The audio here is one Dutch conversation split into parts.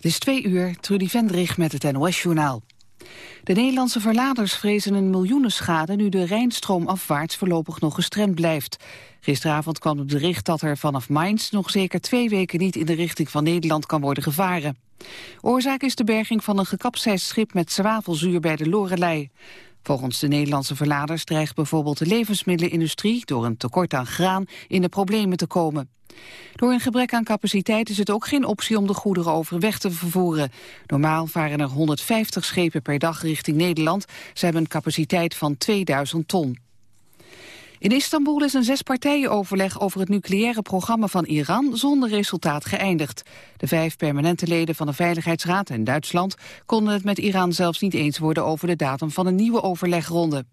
Het is twee uur, Trudy Vendrig met het NOS-journaal. De Nederlandse verladers vrezen een miljoenenschade nu de Rijnstroom afwaarts voorlopig nog gestremd blijft. Gisteravond kwam het bericht dat er vanaf Mainz nog zeker twee weken niet in de richting van Nederland kan worden gevaren. Oorzaak is de berging van een gekapseist schip met zwavelzuur bij de Lorelei. Volgens de Nederlandse verladers dreigt bijvoorbeeld de levensmiddelenindustrie door een tekort aan graan in de problemen te komen. Door een gebrek aan capaciteit is het ook geen optie om de goederen overweg te vervoeren. Normaal varen er 150 schepen per dag richting Nederland. Ze hebben een capaciteit van 2000 ton. In Istanbul is een zespartijenoverleg over het nucleaire programma van Iran zonder resultaat geëindigd. De vijf permanente leden van de Veiligheidsraad en Duitsland konden het met Iran zelfs niet eens worden over de datum van een nieuwe overlegronde.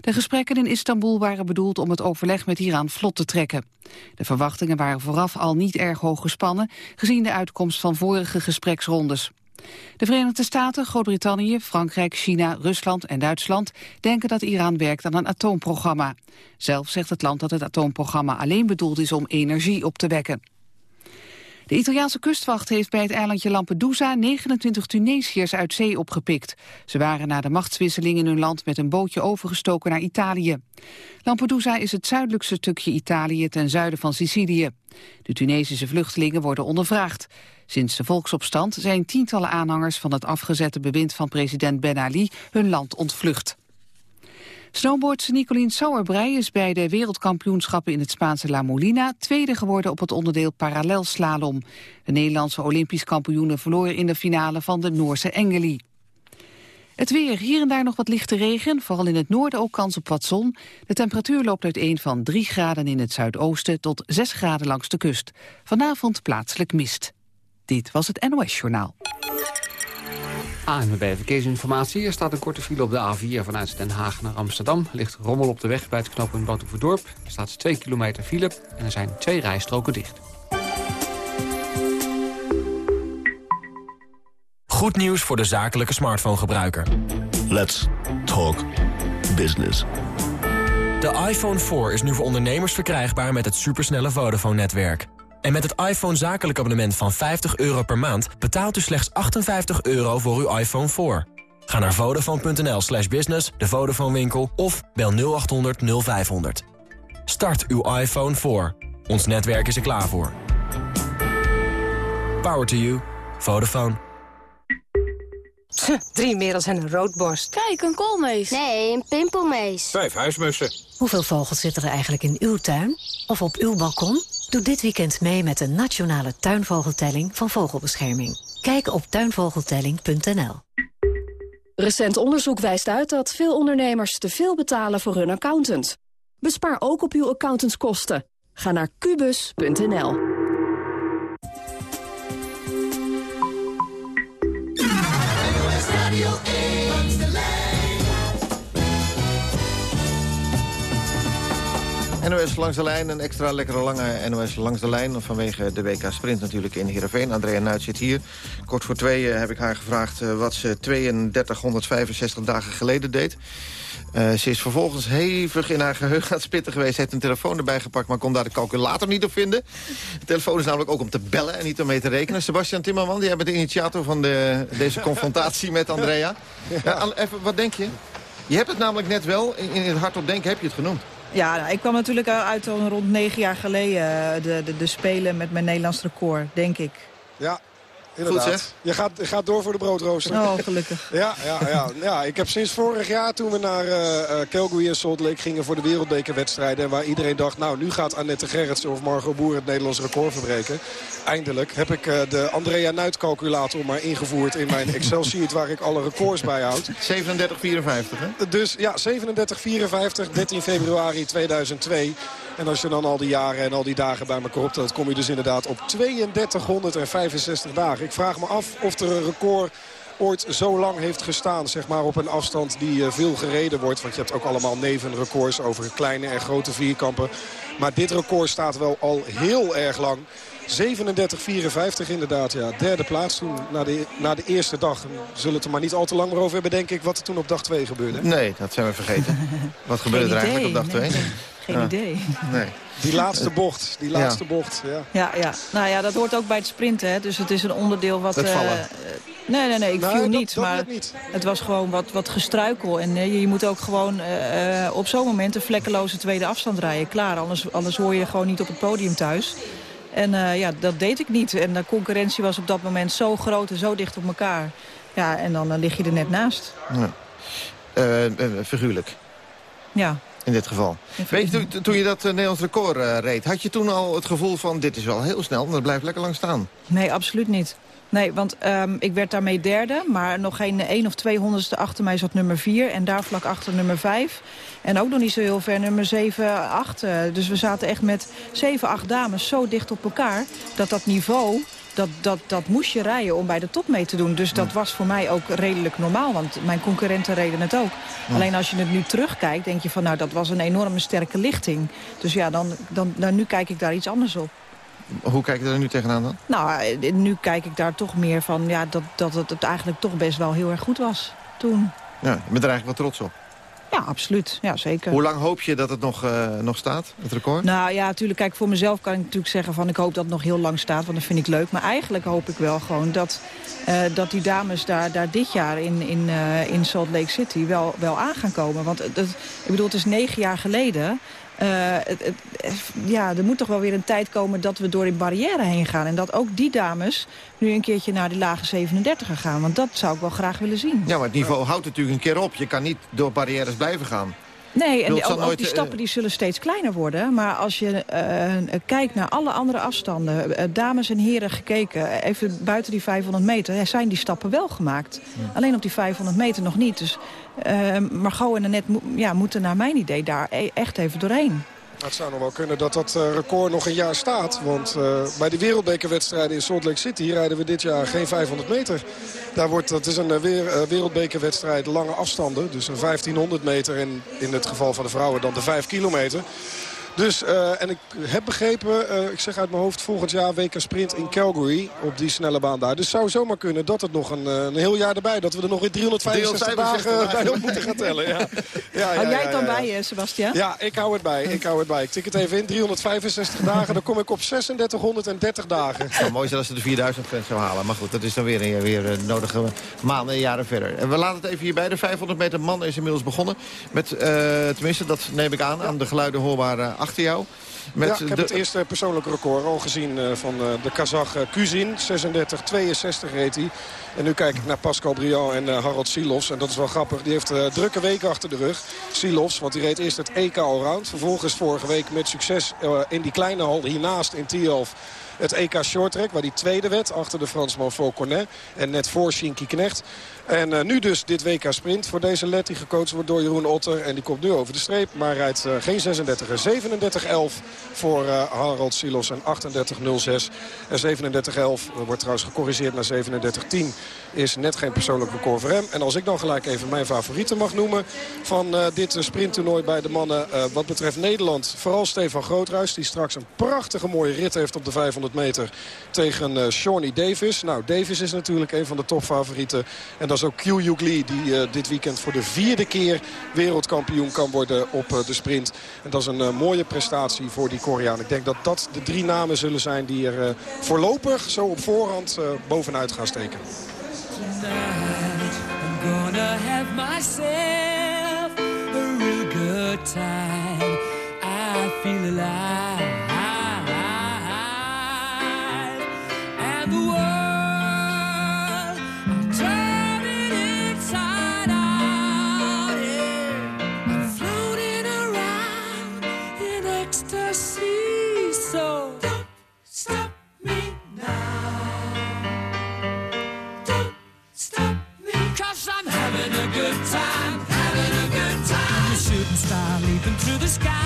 De gesprekken in Istanbul waren bedoeld om het overleg met Iran vlot te trekken. De verwachtingen waren vooraf al niet erg hoog gespannen gezien de uitkomst van vorige gespreksrondes. De Verenigde Staten, Groot-Brittannië, Frankrijk, China, Rusland en Duitsland denken dat Iran werkt aan een atoomprogramma. Zelf zegt het land dat het atoomprogramma alleen bedoeld is om energie op te wekken. De Italiaanse kustwacht heeft bij het eilandje Lampedusa 29 Tunesiërs uit zee opgepikt. Ze waren na de machtswisseling in hun land met een bootje overgestoken naar Italië. Lampedusa is het zuidelijkste stukje Italië ten zuiden van Sicilië. De Tunesische vluchtelingen worden ondervraagd. Sinds de volksopstand zijn tientallen aanhangers van het afgezette bewind van president Ben Ali hun land ontvlucht. Snowboardse Nicolien Sauerbrei is bij de wereldkampioenschappen in het Spaanse La Molina tweede geworden op het onderdeel parallelslalom. De Nederlandse Olympisch kampioene verloor in de finale van de Noorse Engeli. Het weer, hier en daar nog wat lichte regen, vooral in het noorden ook kans op wat zon. De temperatuur loopt uiteen van 3 graden in het zuidoosten tot 6 graden langs de kust. Vanavond plaatselijk mist. Dit was het NOS Journaal. ANWB Verkeersinformatie. Er staat een korte file op de A4 vanuit Den Haag naar Amsterdam. Er ligt rommel op de weg bij het knooppunt Batuverdorp. Er staat 2 kilometer file en er zijn twee rijstroken dicht. Goed nieuws voor de zakelijke smartphone-gebruiker. Let's talk business. De iPhone 4 is nu voor ondernemers verkrijgbaar met het supersnelle Vodafone-netwerk. En met het iPhone zakelijk abonnement van 50 euro per maand... betaalt u slechts 58 euro voor uw iPhone 4. Ga naar vodafone.nl slash business, de Vodafone winkel... of bel 0800 0500. Start uw iPhone 4. Ons netwerk is er klaar voor. Power to you. Vodafone. Drie merels en een roodborst. Kijk, een koolmees. Nee, een pimpelmees. Vijf huismussen. Hoeveel vogels zitten er eigenlijk in uw tuin? Of op uw balkon? Doe dit weekend mee met de nationale tuinvogeltelling van Vogelbescherming. Kijk op tuinvogeltelling.nl. Recent onderzoek wijst uit dat veel ondernemers te veel betalen voor hun accountant. Bespaar ook op uw accountantskosten. Ga naar kubus.nl. NOS langs de lijn, een extra lekkere lange NOS langs de lijn... vanwege de WK Sprint natuurlijk in Heerenveen. Andrea Nuit zit hier. Kort voor twee heb ik haar gevraagd uh, wat ze 3265 dagen geleden deed. Uh, ze is vervolgens hevig in haar geheugen aan het spitten geweest. Ze heeft een telefoon erbij gepakt, maar kon daar de calculator niet op vinden. De telefoon is namelijk ook om te bellen en niet om mee te rekenen. Sebastian Timmerman, jij bent de initiator van de, deze confrontatie met Andrea. Ja, even, wat denk je? Je hebt het namelijk net wel, in, in het hardop denken heb je het genoemd. Ja, nou, ik kwam natuurlijk uit rond negen jaar geleden eh, de, de, de Spelen met mijn Nederlands record, denk ik. Ja, Inderdaad. Goed zeg. Je gaat, je gaat door voor de broodrooster. Oh, gelukkig. ja, ja, ja, ja, ik heb sinds vorig jaar toen we naar uh, Calgary en Salt Lake gingen voor de wereldbekerwedstrijden. Waar iedereen dacht, nou nu gaat Annette Gerrits of Margot Boer het Nederlands record verbreken. Eindelijk heb ik uh, de Andrea Nuit calculator maar ingevoerd in mijn Excel sheet waar ik alle records bij houd. 37,54 hè? Dus ja, 37,54, 13 februari 2002. En als je dan al die jaren en al die dagen bij elkaar optelt... kom je dus inderdaad op 3265 dagen. Ik vraag me af of er een record ooit zo lang heeft gestaan. Zeg maar op een afstand die eh, veel gereden wordt. Want je hebt ook allemaal nevenrecords over kleine en grote vierkampen. Maar dit record staat wel al heel erg lang. 37-54 inderdaad, ja. Derde plaats toen na de, na de eerste dag. We zullen het er maar niet al te lang meer over hebben, denk ik... wat er toen op dag 2 gebeurde. Nee, dat zijn we vergeten. wat gebeurde er eigenlijk op dag 2? Geen idee. Nee. Die laatste bocht, die laatste Ja. bocht, ja. Ja, ja. Nou ja, dat hoort ook bij het sprinten. Hè. Dus het is een onderdeel wat... Het eh, vallen. nee, nee, nee, ik viel dat- niet. dat maar niet. het was gewoon wat, wat gestruikel. En eh, je, je moet ook gewoon eh, eh, op zo'n moment een vlekkeloze tweede afstand rijden. Klaar, anders, anders hoor je gewoon niet op het podium thuis. En eh, ja, dat deed ik niet. En de concurrentie was op dat moment zo groot en zo dicht op elkaar. Ja, en dan eh, lig je er net naast. Ja. Eh, figuurlijk, Ja. in dit geval. Weet je, toen, toen je dat Nederlands record reed... had je toen al het gevoel van, dit is wel heel snel... maar dat blijft lekker lang staan. Nee, absoluut niet. Nee, want ehm, ik werd daarmee derde, maar nog geen één of twee honderdste achter mij zat nummer vier. En daar vlak achter nummer vijf. En ook nog niet zo heel ver nummer zeven, acht. eh, dus we zaten echt met zeven, acht dames zo dicht op elkaar... dat dat niveau, dat, dat, dat moest je rijden om bij de top mee te doen. Dus dat was voor mij ook redelijk normaal, want mijn concurrenten reden het ook. Alleen als je het nu terugkijkt, denk je van... nou, dat was een enorme sterke lichting. Dus ja, dan, dan, dan, nu kijk ik daar iets anders op. Hoe kijk je er nu tegenaan dan? Nou, nu kijk ik daar toch meer van ja, dat, dat het, het eigenlijk toch best wel heel erg goed was toen. Ja, je bent er eigenlijk wel trots op. Ja, absoluut. Ja, zeker. Hoe lang hoop je dat het nog, eh, nog staat, het record? Nou ja, natuurlijk, kijk, voor mezelf kan ik natuurlijk zeggen van ik hoop dat het nog heel lang staat, want dat vind ik leuk. Maar eigenlijk hoop ik wel gewoon dat, eh, dat die dames daar, daar dit jaar in, in, eh, in Salt Lake City wel, wel aan gaan komen. Want het- ik bedoel, het is negen jaar geleden. Eh, het, ja, er moet toch wel weer een tijd komen dat we door die barrière heen gaan. En dat ook die dames nu een keertje naar die lage 37 gaan. Want dat zou ik wel graag willen zien. Ja, maar het niveau houdt natuurlijk een keer op. Je kan niet door barrières blijven gaan. Nee, en bedoel, ook, die eh, stappen die zullen steeds kleiner worden. Maar als je eh, eh, kijkt naar alle andere afstanden... dames en heren gekeken, even buiten die 500 meter... zijn die stappen wel gemaakt. Alleen op die 500 meter nog niet. Dus eh Margot en Annette mo- ja, moeten naar mijn idee daar e- echt even doorheen. Het zou nog wel kunnen dat dat eh, record nog een jaar staat. Want eh, bij de wereldbekerwedstrijden in Salt Lake City rijden we dit jaar geen 500 meter. Daar wordt, dat is een eh, weer, wereldbekerwedstrijd lange afstanden. Dus een 1500 meter en in het geval van de vrouwen dan de 5 kilometer. Dus, eh, en ik heb begrepen, eh, ik zeg uit mijn hoofd, volgend jaar WK Sprint in Calgary. Op die snelle baan daar. Dus het zou zomaar kunnen dat het nog een, eh, een heel jaar erbij, dat we er nog in 365 365 dagen bij op moeten gaan tellen. Ja. Ja, Hou ja, jij ja, het dan ja. bij, Sebastian? Ja, ik hou het bij. Ik hou het bij. Ik tik het even in. 365 dagen. Dan kom ik op 3630 dagen. Zou mooi zijn als ze de 4000 grens zou halen. Maar goed, dat is dan weer, een- weer nodige maanden en jaren verder. En we laten het even hierbij. De 500 meter man is inmiddels begonnen. Met, eh, tenminste, dat neem ik aan, aan de geluiden hoorbaar eh, achter jou. Met ja, ik heb de- het eerste persoonlijke record al gezien eh, van eh, de Kazach eh, Kuzin. 36-62 reed hij. En nu kijk ik naar Pascal Briand en Harold Silos. En dat is wel grappig. Die heeft drukke weken achter de rug. Silos, want die reed eerst het EK Allround. Vervolgens vorige week met succes in die kleine hal hiernaast in Tialf. Het EK Shorttrack, waar die tweede werd achter de Fransman Fauconnet. En net voor Shinky Knecht. En eh, nu dus dit WK Sprint voor deze led die gecoacht wordt door Jeroen Otter. En die komt nu over de streep, maar rijdt eh, geen 36 37-11 voor eh, Harold Silos en 38-06. En 37-11 wordt trouwens gecorrigeerd naar 37-10. Is net geen persoonlijk record voor hem. En als ik dan gelijk even mijn favorieten mag noemen van dit sprinttoernooi bij de mannen. wat betreft Nederland, vooral Stefan Groothuis. Die straks een prachtige mooie rit heeft op de 500 meter tegen Shawnee Davis. Nou, Davis is natuurlijk een van de topfavorieten. En dat is ook Q Lee die eh, dit weekend voor de vierde keer wereldkampioen kan worden op eh, de sprint. En dat is een eh, mooie prestatie voor die Koreaan. Ik denk dat dat de drie namen zullen zijn die er voorlopig zo op voorhand bovenuit gaan steken. Leaping through the sky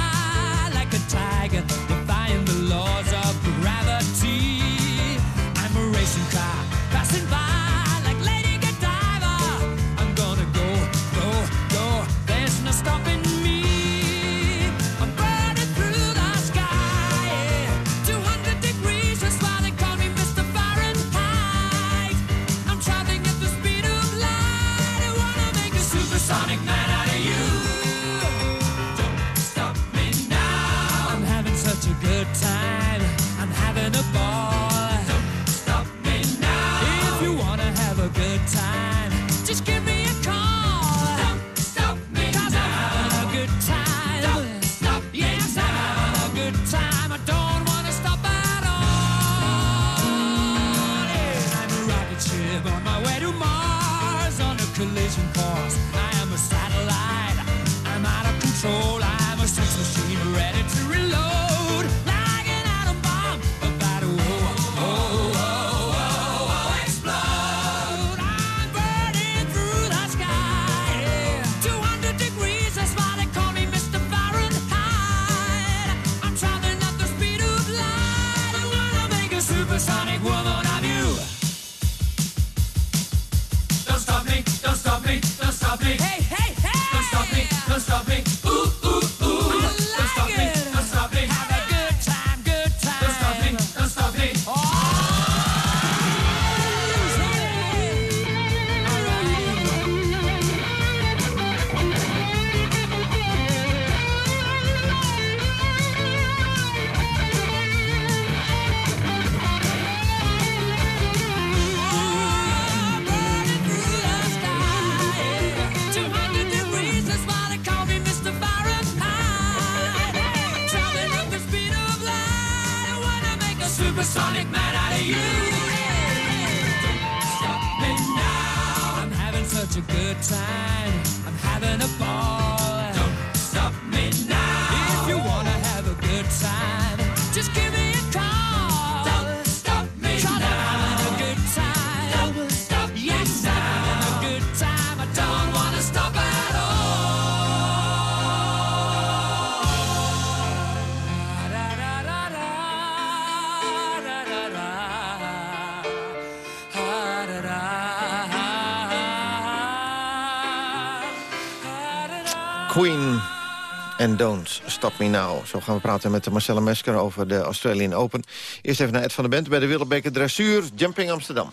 en Stop Me Now. Zo gaan we praten met Marcella Mesker over de Australian Open. Eerst even naar Ed van der Bent bij de Wereldbeker Dressuur, Jumping Amsterdam.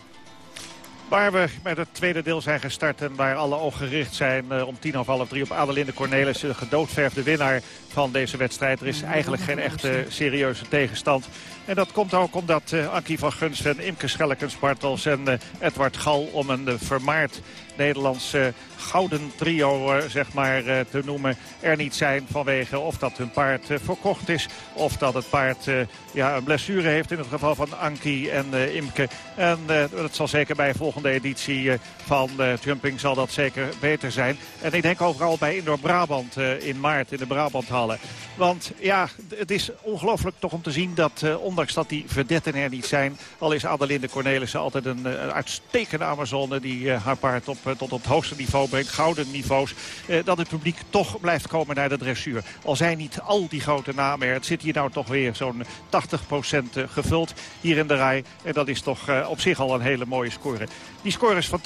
Waar we met het tweede deel zijn gestart en waar alle ogen gericht zijn eh, om tien of half drie op Adelinde Cornelis, de gedoodverfde winnaar van deze wedstrijd. Er is eigenlijk geen echte serieuze tegenstand. En dat komt ook omdat eh, Ankie van Gunsten, Imke Schellekens-Bartels en eh, Edward Gal om een eh, vermaard Nederlands eh, gouden trio zeg maar, te noemen er niet zijn vanwege of dat hun paard verkocht is of dat het paard ja, een blessure heeft in het geval van Ankie en Imke. En dat zal zeker bij de volgende editie van Jumping zal dat zeker beter zijn. En ik denk overal bij Indoor Brabant in maart in de Brabanthallen. Want ja, het is ongelooflijk toch om te zien dat eh, ondanks dat die verdetten er niet zijn... al is Adelinde Cornelissen altijd een, eh, uitstekende Amazone... die eh, haar paard op, eh, tot op het hoogste niveau brengt, gouden niveaus... dat het publiek toch blijft komen naar de dressuur. Al zijn niet al die grote namen. Het zit hier nou toch weer zo'n 80% gevuld hier in de rij. En dat is toch op zich al een hele mooie score. Die scores van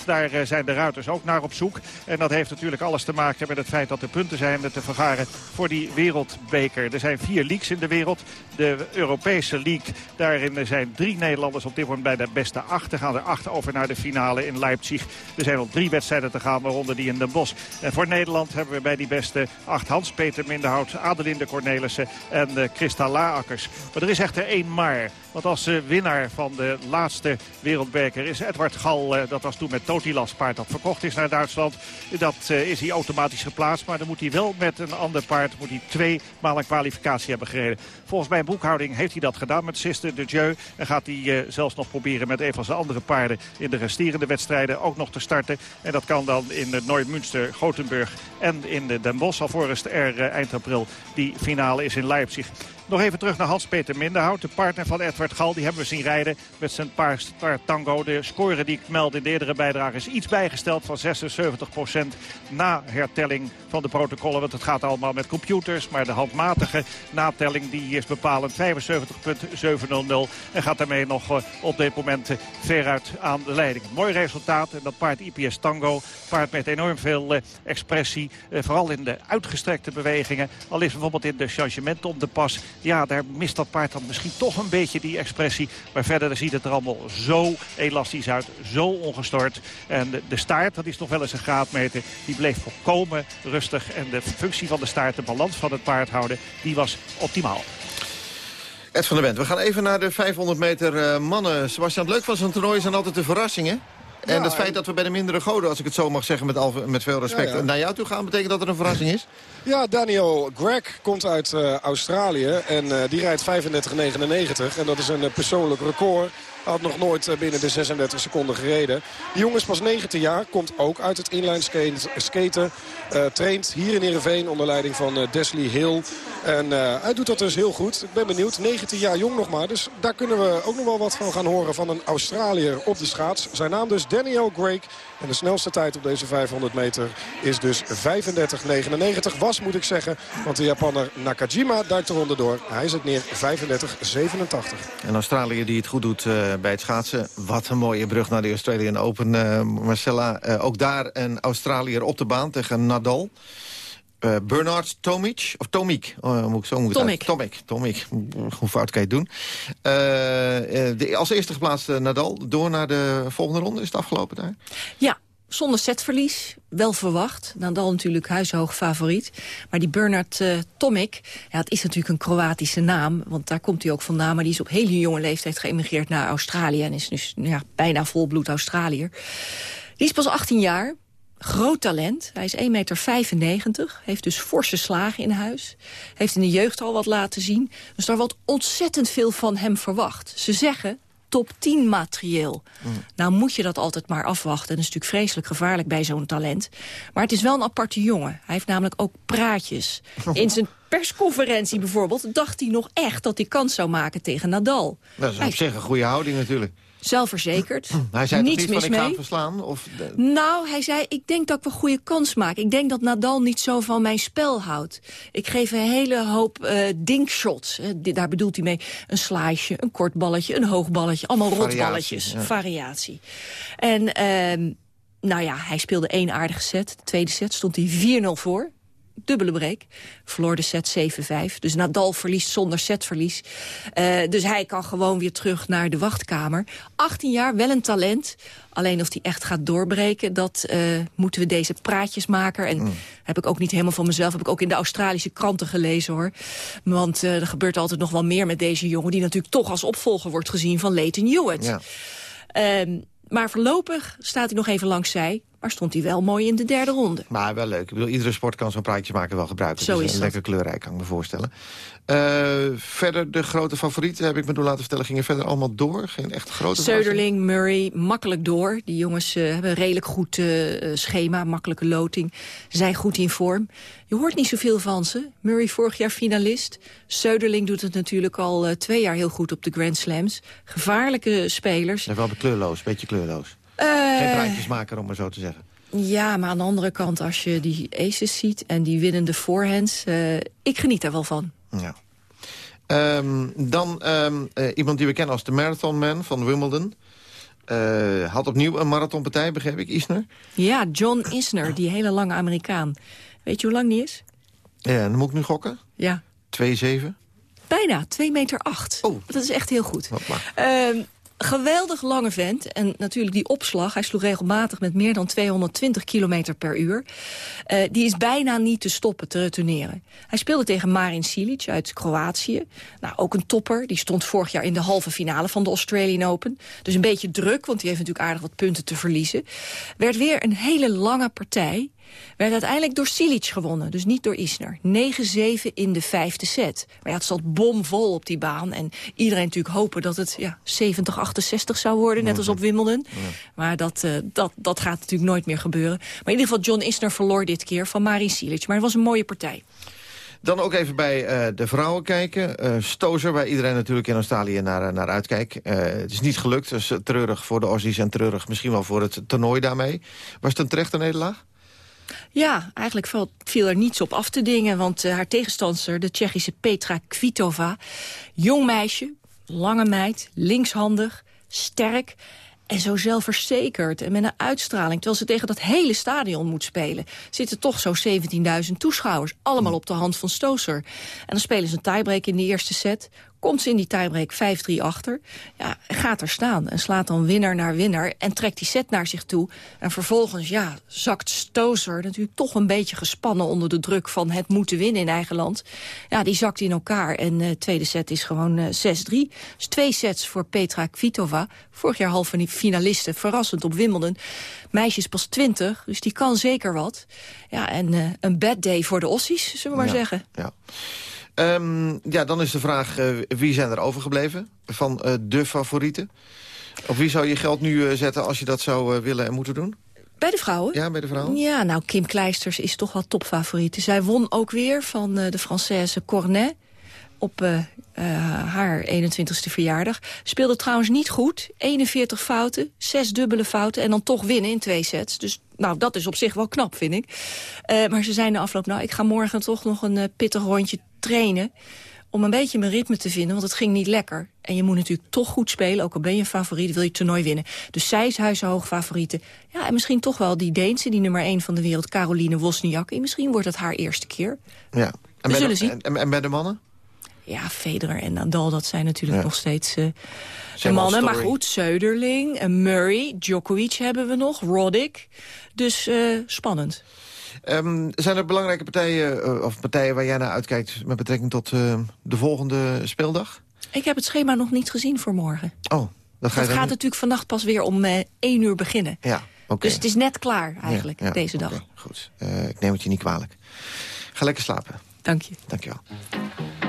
80% daar zijn de ruiters ook naar op zoek. En dat heeft natuurlijk alles te maken met het feit dat er punten zijn te vergaren voor die wereldbeker. Er zijn vier leagues in de wereld. De Europese League, daarin zijn drie Nederlanders op dit moment bij de beste acht. Er gaan er acht over naar de finale in Leipzig. Er zijn nog drie wedstrijden te gaan, waaronder die in Den Bosch. En voor Nederland hebben we bij die beste acht Hans-Peter Minderhout, Adelinde Cornelissen en uh, Christa Laakkers. Maar er is echter één maar. Want als uh, winnaar van de laatste wereldbeker is Edward Gal. Uh, dat was toen met Totilas paard dat verkocht is naar Duitsland. Dat uh, is hij automatisch geplaatst. Maar dan moet hij wel met een ander paard moet hij twee maal een kwalificatie hebben gereden. Volgens mijn boekhouding heeft hij dat gedaan met Sister de Dieu. En gaat hij zelfs nog proberen met een van zijn andere paarden in de resterende wedstrijden ook nog te starten. En dat kan dan in de Neumünster, Gothenburg en in de Den Bosch. Alvorens er eind april die finale is in Leipzig. Nog even terug naar Hans-Peter Minderhout, de partner van Edward Gal. Die hebben we zien rijden met zijn paard Tango. De score die ik meld in de eerdere bijdrage is iets bijgesteld van 76% na hertelling van de protocollen. Want het gaat allemaal met computers, maar de handmatige natelling die is bepalend 75.700. En gaat daarmee nog uh, op dit moment uh, veruit aan de leiding. Mooi resultaat en dat paard IPS Tango, paard met enorm veel uh, expressie. vooral in de uitgestrekte bewegingen. Al is bijvoorbeeld in de changementen om de pas ja, daar mist dat paard dan misschien toch een beetje die expressie. Maar verder ziet het er allemaal zo elastisch uit, zo ongestoord. En de, staart, dat is nog wel eens een graadmeter, die bleef volkomen rustig. En de functie van de staart, de balans van het paard houden, die was optimaal. Ed van der Bent, we gaan even naar de 500 meter uh, mannen. Sebastian, leuk van zo'n toernooi zijn altijd de verrassingen. En ja, het feit dat we bij de mindere goden, als ik het zo mag zeggen met, met veel respect, ja, ja. naar jou toe gaan, betekent dat er een verrassing is? Ja, Daniel Greg komt uit uh, Australië en uh, die rijdt 35,99 en dat is een uh, persoonlijk record. Had nog nooit eh, binnen de 36 seconden gereden. Die jongen is pas 19 jaar. Komt ook uit het inline skate- skaten. Eh, traint hier in Ereveen onder leiding van eh, Desley Hill. En hij doet dat dus heel goed. Ik ben benieuwd. 19 jaar jong nog maar. Dus daar kunnen we ook nog wel wat van gaan horen van een Australiër op de schaats. Zijn naam dus Daniel Grake. En de snelste tijd op deze 500 meter is dus 35.99. Was moet ik zeggen. Want de Japanner Nakajima duikt eronder door. Hij zit neer 35.87. En Australië die het goed doet eh, bij het schaatsen. Wat een mooie brug naar de Australian Open, eh, Marcella. Eh, ook daar een Australiër op de baan tegen Nadal. Eh, Bernard Tomic, of Tomic, oh, moet ik zo moeten Tomic. Tomic, Tomic. Hoe fout kan je het doen? Eh, eh, de, als eerste geplaatste Nadal, door naar de volgende ronde. Is het afgelopen daar? Ja, zonder setverlies. Wel verwacht. Nadal natuurlijk huishoog favoriet. Maar die Bernard eh, Tomic, ja, het is natuurlijk een Kroatische naam. Want daar komt hij ook vandaan. Maar die is op hele jonge leeftijd geëmigreerd naar Australië. En is dus ja, bijna volbloed Australiër. Die is pas 18 jaar. Groot talent. Hij is 1,95 meter. Heeft dus forse slagen in huis. Heeft in de jeugd al wat laten zien. Dus daar wordt ontzettend veel van hem verwacht. Ze zeggen top 10 materieel. Nou moet je dat altijd maar afwachten. Dat is natuurlijk vreselijk gevaarlijk bij zo'n talent. Maar het is wel een aparte jongen. Hij heeft namelijk ook praatjes. In zijn persconferentie bijvoorbeeld dacht hij nog echt dat hij kans zou maken tegen Nadal. Dat is Hij op zich een goede houding natuurlijk. Zelfverzekerd. Hij zei Niets niet van mis ik ga mee. verslaan? Of, de- Nou, hij zei, ik denk dat ik een goede kans maak. Ik denk dat Nadal niet zo van mijn spel houdt. Ik geef een hele hoop eh dinkshots. Daar bedoelt hij mee een sliceje, een kort balletje, een hoog balletje. Allemaal Variatie, rotballetjes, ja. variatie. En ehm, nou ja, hij speelde één aardige set. De tweede set stond hij 4-0 voor. Dubbele break. Verloor de set 7-5. Dus Nadal verliest zonder setverlies. Eh, dus hij kan gewoon weer terug naar de wachtkamer. 18 jaar, wel een talent. Alleen of hij echt gaat doorbreken, dat eh, moeten we deze praatjesmaker... en heb ik ook niet helemaal van mezelf, heb ik ook in de Australische kranten gelezen hoor. Want eh, er gebeurt altijd nog wel meer met deze jongen... die natuurlijk toch als opvolger wordt gezien van Leighton Hewitt. ja. Ehm, maar voorlopig staat hij nog even langs zij... maar stond hij wel mooi in de derde ronde. Maar wel leuk. Ik bedoel, iedere sport kan zo'n praatje maken wel gebruiken. Zo Dus, is dat. Lekker kleurrijk, kan ik me voorstellen. Eh, verder, de grote favorieten, heb ik me door laten vertellen... gingen verder allemaal door. Geen echt grote Söderling, Murray, makkelijk door. Die jongens eh, hebben een redelijk goed eh, schema, makkelijke loting. Zijn goed in vorm. Je hoort niet zoveel van ze. Murray vorig jaar finalist. Söderling doet het natuurlijk al twee jaar heel goed op de Grand Slams. Gevaarlijke spelers. Ja, wel kleurloos, beetje kleurloos. Eh, Geen praatjesmaker, om maar zo te zeggen. ja, maar aan de andere kant, als je die aces ziet... en die winnende forehands, eh, ik geniet daar wel van. Ja. Ehm, dan ehm, eh, iemand die we kennen als de Marathon Man van Wimbledon. Eh, had opnieuw een marathonpartij, begreep ik, Isner. Ja, John Isner, die hele lange Amerikaan. Weet je hoe lang die is? Ja, dan moet ik nu gokken. Ja, 2,7. Bijna, 2 meter 8. Oh. Dat is echt heel goed. Hopla. Geweldig lange vent. En natuurlijk die opslag. Hij sloeg regelmatig met meer dan 220 kilometer per uur. Eh, die is bijna niet te stoppen, te retourneren. Hij speelde tegen Marin Cilic uit Kroatië. Nou, ook een topper. Die stond vorig jaar in de halve finale van de Australian Open. Dus een beetje druk, want die heeft natuurlijk aardig wat punten te verliezen. Werd weer een hele lange partij. Werd uiteindelijk door Silic gewonnen, dus niet door Isner. 9-7 in de vijfde set. Maar ja, het zat bomvol op die baan. En iedereen natuurlijk hopen dat het ja, 70-68 zou worden, net als op Wimbledon. Maar dat, eh, dat, dat gaat natuurlijk nooit meer gebeuren. Maar in ieder geval, John Isner verloor dit keer van Marin Silic. Maar het was een mooie partij. Dan ook even bij eh, de vrouwen kijken. Eh Stozer, waar iedereen natuurlijk in Australië naar, naar uitkijkt. Het is niet gelukt, dus treurig voor de Aussies en treurig misschien wel voor het toernooi daarmee. Was het een terechte nederlaag? Ja, eigenlijk viel er niets op af te dingen. Want eh, haar tegenstander, de Tsjechische Petra Kvitova... jong meisje, lange meid, linkshandig, sterk... en zo zelfverzekerd en met een uitstraling... terwijl ze tegen dat hele stadion moet spelen... zitten toch zo'n 17.000 toeschouwers. Allemaal op de hand van Stoser. En dan spelen ze een tiebreak in de eerste set... Komt ze in die tiebreak 5-3 achter, ja, gaat er staan en slaat dan winnaar naar winnaar en trekt die set naar zich toe. En vervolgens ja, zakt Stozer natuurlijk toch een beetje gespannen onder de druk van het moeten winnen in eigen land. Ja, die zakt in elkaar en de tweede set is gewoon eh 6-3. Dus twee sets voor Petra Kvitova, vorig jaar halve finaliste, verrassend op Wimbledon. Meisje is pas 20, dus die kan zeker wat. Ja, en eh, een bad day voor de Ossies, zullen we maar Ja, zeggen. Ja. Ehm, ja, dan is de vraag, eh, wie zijn er overgebleven van eh, de favorieten? Op wie zou je geld nu eh, zetten als je dat zou willen en moeten doen? Bij de vrouwen? Ja, bij de vrouwen? Ja, nou, Kim Kleisters is toch wel topfavoriet. Zij won ook weer van de Française Cornet op haar 21ste verjaardag. Speelde trouwens niet goed. 41 fouten, 6 dubbele fouten en dan toch winnen in twee sets. Dus nou, dat is op zich wel knap, vind ik. Maar ze zei na afloop, nou, ik ga morgen toch nog een pittig rondje trainen om een beetje mijn ritme te vinden, want het ging niet lekker. En je moet natuurlijk toch goed spelen, ook al ben je favoriet, wil je het toernooi winnen. Dus zij is huizenhoog favoriete. Ja, en misschien toch wel die Deense, die nummer 1 van de wereld, Caroline Wozniacki. En misschien wordt het haar eerste keer. Ja. En We zullen de, zien. En, en bij de mannen? Ja, Federer en Nadal, dat zijn natuurlijk Ja. nog steeds eh, de mannen. Maar goed, Söderling, en Murray, Djokovic hebben we nog, Roddick. Dus eh, spannend. Ehm, zijn er belangrijke partijen, eh, of partijen waar jij naar uitkijkt... met betrekking tot eh, de volgende speeldag? Ik heb het schema nog niet gezien voor morgen. Oh, dat ga je Dat dan gaat natuurlijk vannacht pas weer om eh 1 uur beginnen. Ja, oké. Dus het is net klaar eigenlijk, Ja, ja, deze dag. Goed, ik neem het je niet kwalijk. Ga lekker slapen. Dank je. Dank je wel.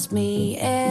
You promised me everything,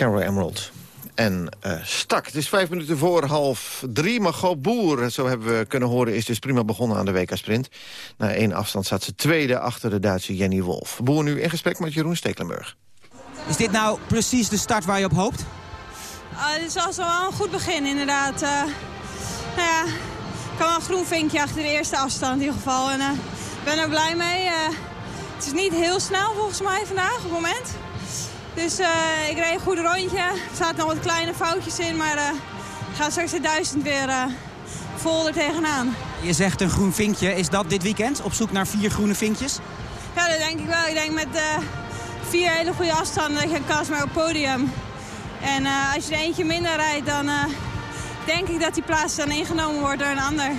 Carol Emerald. en eh, Stak. Het is vijf minuten voor half drie. Margot Boer, zo hebben we kunnen horen, is dus prima begonnen aan de WK-sprint. Na één afstand staat ze tweede achter de Duitse Jenny Wolf. Boer nu in gesprek met Jeroen Stekelenburg. Is dit nou precies de start waar je op hoopt? Ah, dit was wel een goed begin, inderdaad. Eh, nou ja, ik kan wel een groen vinkje achter de eerste afstand in ieder geval. En eh, ik ben er blij mee. Eh, het is niet heel snel volgens mij vandaag op het moment. Dus eh, ik reed een goed rondje. Er zaten nog wat kleine foutjes in, maar eh, ik ga straks de duizend weer eh, vol er tegenaan. Je zegt een groen vinkje. Is dat dit weekend? Op zoek naar vier groene vinkjes? Ja, dat denk ik wel. Ik denk met eh, vier hele goede afstanden dat je een kans maakt op het podium. En eh, als je er eentje minder rijdt, dan eh, denk ik dat die plaats dan ingenomen wordt door een ander.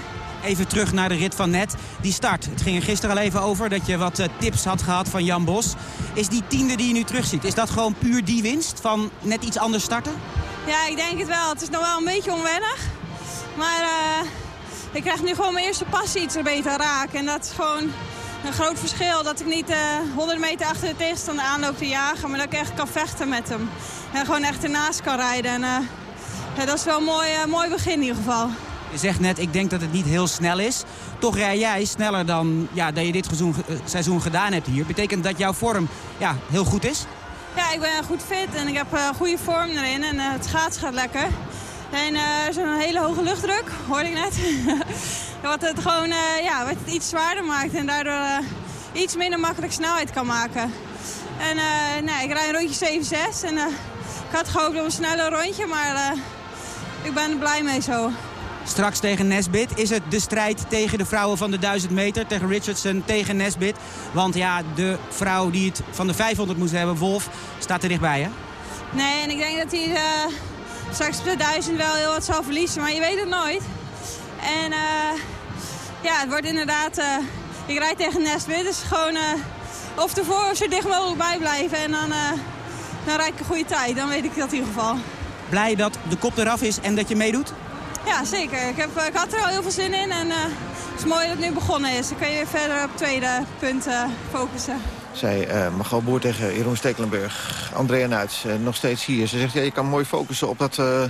Even terug naar de rit van net. Die start. Het ging er gisteren al even over dat je wat eh, tips had gehad van Jan Bos. Is die tiende die je nu terugziet, is dat gewoon puur die winst van net iets anders starten? Ja, ik denk het wel. Het is nog wel een beetje onwennig. Maar eh, ik krijg nu gewoon mijn eerste passie iets er beter raken. En dat is gewoon een groot verschil. Dat ik niet eh 100 meter achter de tegenstander aanloop te jagen. Maar dat ik echt kan vechten met hem. En gewoon echt ernaast kan rijden. En dat is wel een mooi, mooi begin in ieder geval. Je zegt net, ik denk dat het niet heel snel is. Toch rij jij sneller dan ja, dat je dit seizoen, eh, seizoen gedaan hebt hier. Betekent dat jouw vorm ja, heel goed is? Ja, ik ben goed fit en ik heb eh, goede vorm erin. En eh, het schaats gaat lekker. En een hele hoge luchtdruk, hoorde ik net. wat het gewoon ja, het iets zwaarder maakt en daardoor iets minder makkelijk snelheid kan maken. En nee, ik rijd een rondje 7-6 en ik had gehoopt op een sneller rondje, maar ik ben er blij mee zo. Straks tegen Nesbit is het de strijd tegen de vrouwen van de 1000 meter. Tegen Richardson, tegen Nesbit. Want ja, de vrouw die het van de 500 moest hebben, Wolf, staat er dichtbij hè? Nee, en ik denk dat hij eh, straks op de 1000 wel heel wat zal verliezen, maar je weet het nooit. En eh, ja, het wordt inderdaad, eh, ik rijd tegen Nesbit, dus gewoon of ervoor of zo dicht mogelijk bij blijven. En dan, dan rijd ik een goede tijd, dan weet ik dat in ieder geval. Blij dat de kop eraf is en dat je meedoet? Ja, zeker. Ik, heb, ik had er al heel veel zin in en eh, het is mooi dat het nu begonnen is. Dan kun je weer verder op tweede punt eh, focussen. Zij uh, Margot Boer tegen Jeroen Stekelenburg. Andrea Nuits, eh, nog steeds hier. Ze zegt, ja, je kan mooi focussen op, dat, eh,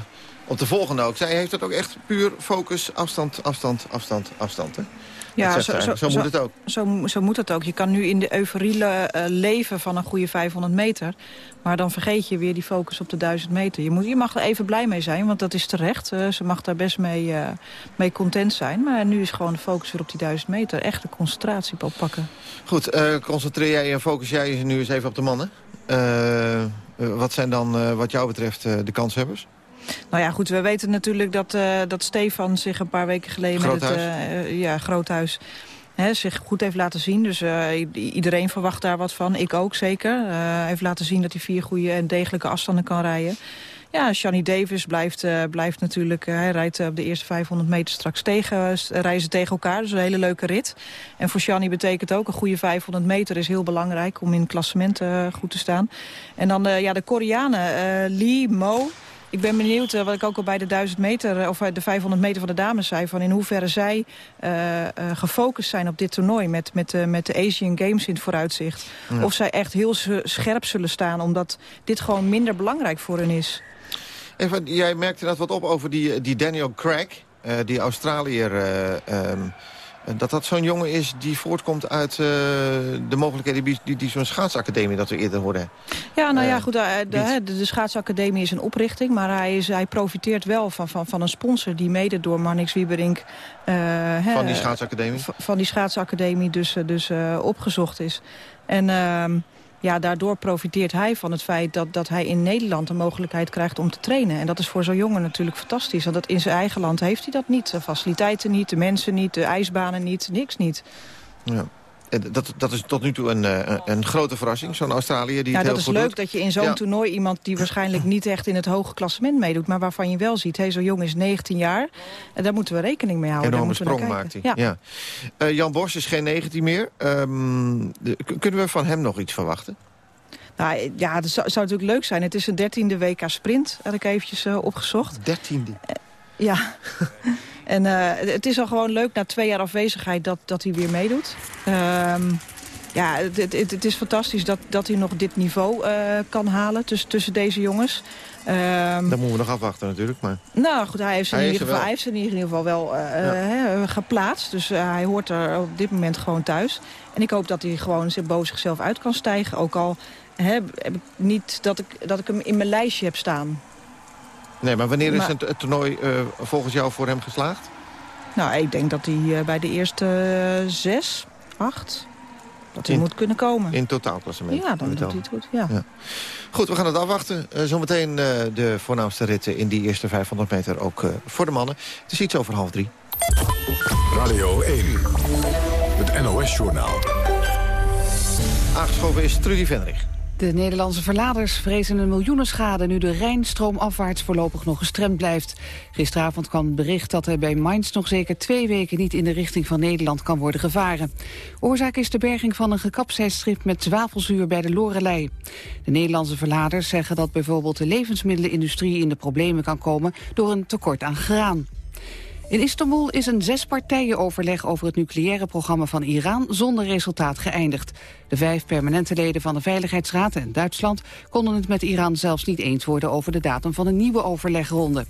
op de volgende ook. Zij heeft het ook echt puur focus, afstand, afstand, afstand, afstand. Hè? Dat zegt zij. zo, moet het ook. Zo, zo moet het ook. Je kan nu in de euforie eh, leven van een goede 500 meter. Maar dan vergeet je weer die focus op de 1000 meter. Je, moet, je mag er even blij mee zijn, want dat is terecht. Eh, ze mag daar best mee, eh, mee content zijn. Maar nu is gewoon de focus weer op die 1000 meter. Echt de concentratie oppakken. Goed, eh, concentreer jij en focus jij nu eens even op de mannen. Wat zijn dan wat jou betreft de kanshebbers? Nou ja, goed, we weten natuurlijk dat, eh, dat Stefan zich een paar weken geleden... met het Groothuis. eh, eh, ja, Groothuis zich goed heeft laten zien. Dus iedereen verwacht daar wat van. Ik ook zeker. Hij heeft laten zien dat hij vier goede en degelijke afstanden kan rijden. Ja, Shani Davis blijft, blijft natuurlijk... hij rijdt op de eerste 500 meter straks tegen, ze tegen elkaar. Dus een hele leuke rit. En voor Shani betekent ook een goede 500 meter is heel belangrijk... om in het klassement eh, goed te staan. En dan ja, de Koreanen, Lee, Mo... Ik ben benieuwd, eh, wat ik ook al bij de 1000 meter, eh, of de 500 meter van de dames zei, van in hoeverre zij eh, gefocust zijn op dit toernooi met, met, met de Asian Games in het vooruitzicht. Ja. Of zij echt heel scherp zullen staan, omdat dit gewoon minder belangrijk voor hen is. Even, jij merkte net wat op over die, die Daniel Craig, die Australiër. eh, ehm, dat dat zo'n jongen is die voortkomt uit eh, de mogelijkheden die, die, die zo'n schaatsacademie dat we eerder hoorden. Ja, nou ja, Eh, goed, eh, de, de, de schaatsacademie is een oprichting, maar hij, is, hij profiteert wel van, van, van een sponsor die mede door Marnix Wieberink... eh, Van die schaatsacademie? Van die schaatsacademie dus, eh, dus eh, opgezocht is. En ehm, ja, daardoor profiteert hij van het feit dat, dat hij in Nederland de mogelijkheid krijgt om te trainen. En dat is voor zo'n jongen natuurlijk fantastisch. Want dat in zijn eigen land heeft hij dat niet. De faciliteiten niet, de mensen niet, de ijsbanen niet, niks niet. Ja. Eh, Dat, dat is tot nu toe een, eh, een, grote verrassing, zo'n Australiër die Ja, het dat heel is goed leuk doet. dat je in zo'n Ja. toernooi iemand die waarschijnlijk niet echt in het hoge klassement meedoet, maar waarvan je wel ziet, hé, zo'n jongen is 19 jaar. En daar moeten we rekening mee houden. Enorme sprong maakt hij. Ja. Eh, Jan Bos is geen 19 meer. Ehm, de- kunnen we van hem nog iets verwachten? Nou, ja, het zou, zou natuurlijk leuk zijn. Het is een dertiende WK sprint, had ik eventjes eh, opgezocht. Dertiende? Ja. en eh, het is al gewoon leuk na twee jaar afwezigheid dat, dat hij weer meedoet. Ehm, Ja, het, het, het- is fantastisch dat, dat hij nog dit niveau eh, kan halen tussen, tussen deze jongens. Ehm, Dat moeten we nog afwachten natuurlijk. Maar... Nou goed, hij heeft ze in ieder er geval, wel. hij heeft in ieder geval wel eh, Ja. geplaatst. Dus hij hoort er op dit moment gewoon thuis. En ik hoop dat hij gewoon boven zichzelf uit kan stijgen. Ook al ik niet dat ik, dat ik hem in mijn lijstje heb staan. Nee, maar wanneer is het, het toernooi eh, volgens jou voor hem geslaagd? Nou, ik denk dat hij eh, bij de eerste eh, zes, acht, dat hij In- moet kunnen komen. In totaalklassement? ja, dan Moet doet hij het goed. Ja. Ja. Goed, we gaan het afwachten. Eh, zometeen eh, de voornaamste ritten in die eerste 500 meter ook eh, voor de mannen. Het is iets over half drie. Radio 1, het NOS-journaal. Aangeschoven is Trudy Venrich. De Nederlandse verladers vrezen een miljoenenschade... nu de Rijn stroomafwaarts voorlopig nog gestremd blijft. Gisteravond kwam het bericht dat er bij Mainz nog zeker twee weken... niet in de richting van Nederland kan worden gevaren. Oorzaak is de berging van een gekapseist schip met zwavelzuur bij de Lorelei. De Nederlandse verladers zeggen dat bijvoorbeeld de levensmiddelenindustrie... in de problemen kan komen door een tekort aan graan. In Istanbul is een zespartijenoverleg over het nucleaire programma van Iran zonder resultaat geëindigd. De vijf permanente leden van de Veiligheidsraad en Duitsland konden het met Iran zelfs niet eens worden over de datum van een nieuwe overlegronde.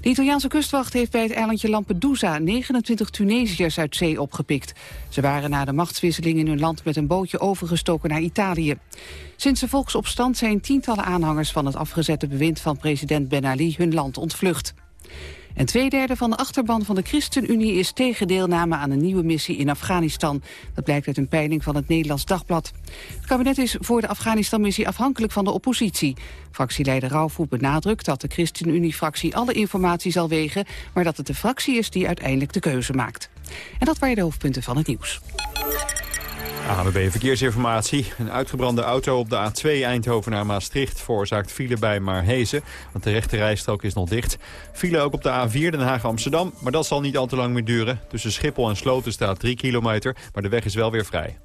De Italiaanse kustwacht heeft bij het eilandje Lampedusa 29 Tunesiërs uit zee opgepikt. Ze waren na de machtswisseling in hun land met een bootje overgestoken naar Italië. Sinds de volksopstand zijn tientallen aanhangers van het afgezette bewind van president Ben Ali hun land ontvlucht. En twee derde van de achterban van de ChristenUnie is tegen deelname aan een nieuwe missie in Afghanistan. Dat blijkt uit een peiling van het Nederlands Dagblad. Het kabinet is voor de Afghanistan-missie afhankelijk van de oppositie. Fractieleider Rauwvoet benadrukt dat de ChristenUnie-fractie alle informatie zal wegen... maar dat het de fractie is die uiteindelijk de keuze maakt. En dat waren de hoofdpunten van het nieuws. ANWB Verkeersinformatie. Een uitgebrande auto op de A2 Eindhoven naar Maastricht veroorzaakt file bij Marhezen. Want de rechte rijstrook is nog dicht. File ook op de A4 Den Haag-Amsterdam. Maar dat zal niet al te lang meer duren. Tussen Schiphol en Sloten staat 3 kilometer. Maar de weg is wel weer vrij.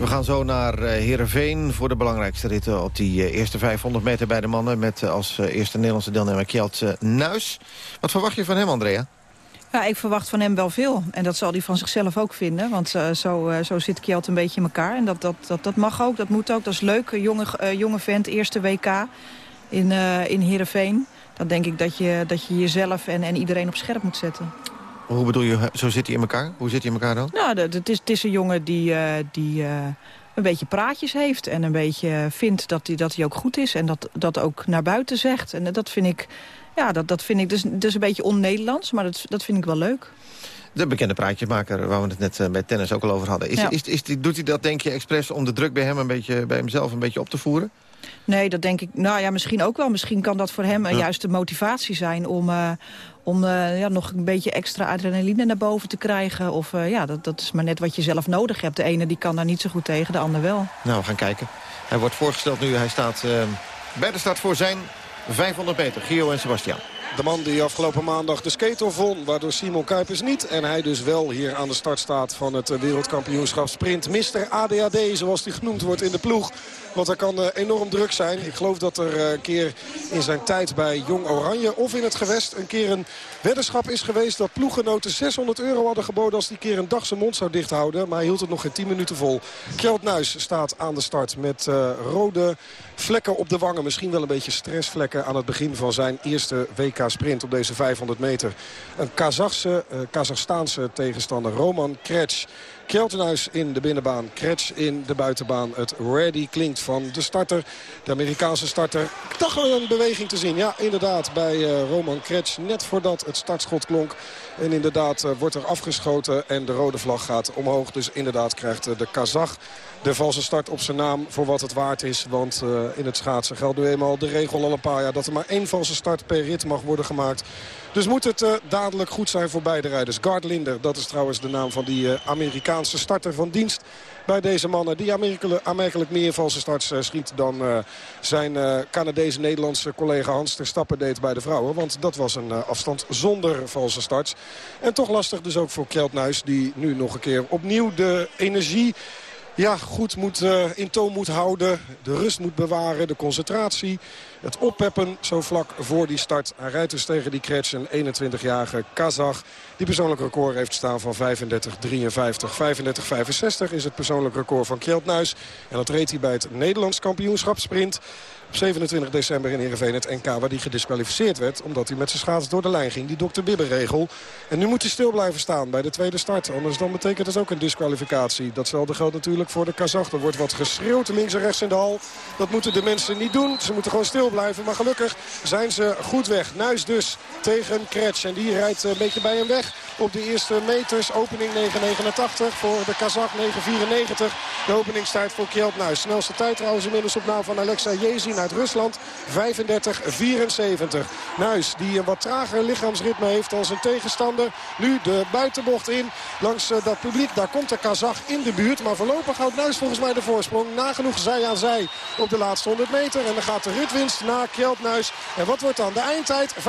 We gaan zo naar eh, Heerenveen voor de belangrijkste ritten op die eh, eerste 500 meter bij de mannen. Met eh, als eerste Nederlandse deelnemer Kjeld Nuis. Wat verwacht je van hem, Andrea? Ja, ik verwacht van hem wel veel. En dat zal hij van zichzelf ook vinden. Want zo, zo zit Kjeld een beetje in elkaar. En dat, dat, dat, dat mag ook, dat moet ook. Dat is leuk. Jonge, jonge vent, eerste WK in, in Heerenveen. Dan denk ik dat je, dat je jezelf en, en iedereen op scherp moet zetten. Hoe bedoel je, zo zit hij in elkaar? Hoe zit hij in elkaar dan? Nou, dat- het is, het is een jongen die, eh, die eh, een beetje praatjes heeft. En een beetje vindt dat hij, dat hij ook goed is. En dat, dat ook naar buiten zegt. En dat vind ik... Ja, dat, dat vind ik dus, dus een beetje on-Nederlands, maar dat, dat vind ik wel leuk. De bekende praatjesmaker waar we het net eh, bij tennis ook al over hadden. Is, Ja. is, is, die- doet hij dat, denk je, expres om de druk bij hem een beetje, bij hemzelf een beetje op te voeren? Nee, dat denk ik. Nou ja, misschien ook wel. Misschien kan dat voor hem Ja. juist de motivatie zijn om, eh, om eh, ja, nog een beetje extra adrenaline naar boven te krijgen. Of eh, ja, dat, dat is maar net wat je zelf nodig hebt. De ene die kan daar niet zo goed tegen, de ander wel. Nou, we gaan kijken. Hij wordt voorgesteld nu. Hij staat bij de start voor zijn 500 meter. Gio en Sebastian. De man die afgelopen maandag de skater won, waardoor Simon Kuipers niet. En hij dus wel hier aan de start staat van het wereldkampioenschap sprint. Mr. ADHD, zoals die genoemd wordt in de ploeg. Want hij kan eh, enorm druk zijn. Ik geloof dat er eh, een keer in zijn tijd bij Jong Oranje of in het gewest... een keer een weddenschap is geweest dat ploeggenoten 600 euro hadden geboden... als die keer een dag zijn mond zou dichthouden. Maar hij hield het nog geen 10 minuten vol. Kjeld Nuis staat aan de start met eh, rode vlekken op de wangen. Misschien wel een beetje stressvlekken aan het begin van zijn eerste WK-sprint op deze 500 meter. Een Kazachse, Kazachstaanse tegenstander, Roman Kretsch. Kjeltenhuis in de binnenbaan, Kretsch in de buitenbaan. Het ready klinkt van de starter, de Amerikaanse starter. Dacht een beweging te zien. Ja, inderdaad, bij eh, Roman Kretsch. Net voordat het startschot klonk. En inderdaad eh, wordt er afgeschoten en de rode vlag gaat omhoog. Dus inderdaad krijgt eh, de Kazach de valse start op zijn naam voor wat het waard is. Want eh, in het schaatsen geldt nu eenmaal de regel al een paar jaar... dat er maar één valse start per rit mag worden gemaakt. Dus moet het eh, dadelijk goed zijn voor beide rijders. Gard Linder, dat is trouwens de naam van die eh, Amerikaanse starter van dienst bij deze mannen. Die aanmerkelijk, meer valse starts schiet dan zijn eh Canadese-Nederlandse collega Hans ter Stappen deed bij de vrouwen. Want dat was een afstand zonder valse starts. En toch lastig dus ook voor Kjeld Nuis die nu nog een keer opnieuw de energie ja, goed moet, eh, in toon moet houden. De rust moet bewaren, de concentratie. Het oppeppen zo vlak voor die start. Hij rijdt dus tegen die Kretsch, een 21-jarige Kazach. Die persoonlijk record heeft staan van 35-53. 35-65 is het persoonlijk record van Kjeld. En dat reed hij bij het Nederlands kampioenschap sprint. Op 27 december in Heerenveen het NK waar hij gedisqualificeerd werd. Omdat hij met zijn schaats door de lijn ging. Die dokter Bibberregel. En nu moet hij stil blijven staan bij de tweede start. Anders dan betekent het ook een disqualificatie. Datzelfde geldt natuurlijk voor de Kazach. Er wordt wat geschreeuwd links en rechts in de hal. Dat moeten de mensen niet doen. Ze moeten gewoon stil blijven. Maar gelukkig zijn ze goed weg. Nuis dus tegen Kretsch. En die rijdt een beetje bij hem weg op de eerste meters. Opening 9.89 voor de Kazach 9.94. De openingstijd voor Kjeld Nuis. Snelste tijd trouwens inmiddels op naam van Alexa Jezin uit Rusland. 35-74. Nuis die een wat trager lichaamsritme heeft dan zijn tegenstander. Nu de buitenbocht in langs eh, dat publiek. Daar komt de Kazach in de buurt. Maar voorlopig houdt Nuis volgens mij de voorsprong. Nagenoeg zij aan zij op de laatste 100 meter. En dan gaat de ritwinst naar Kjeld Nuis. En wat wordt dan de eindtijd? 35-48.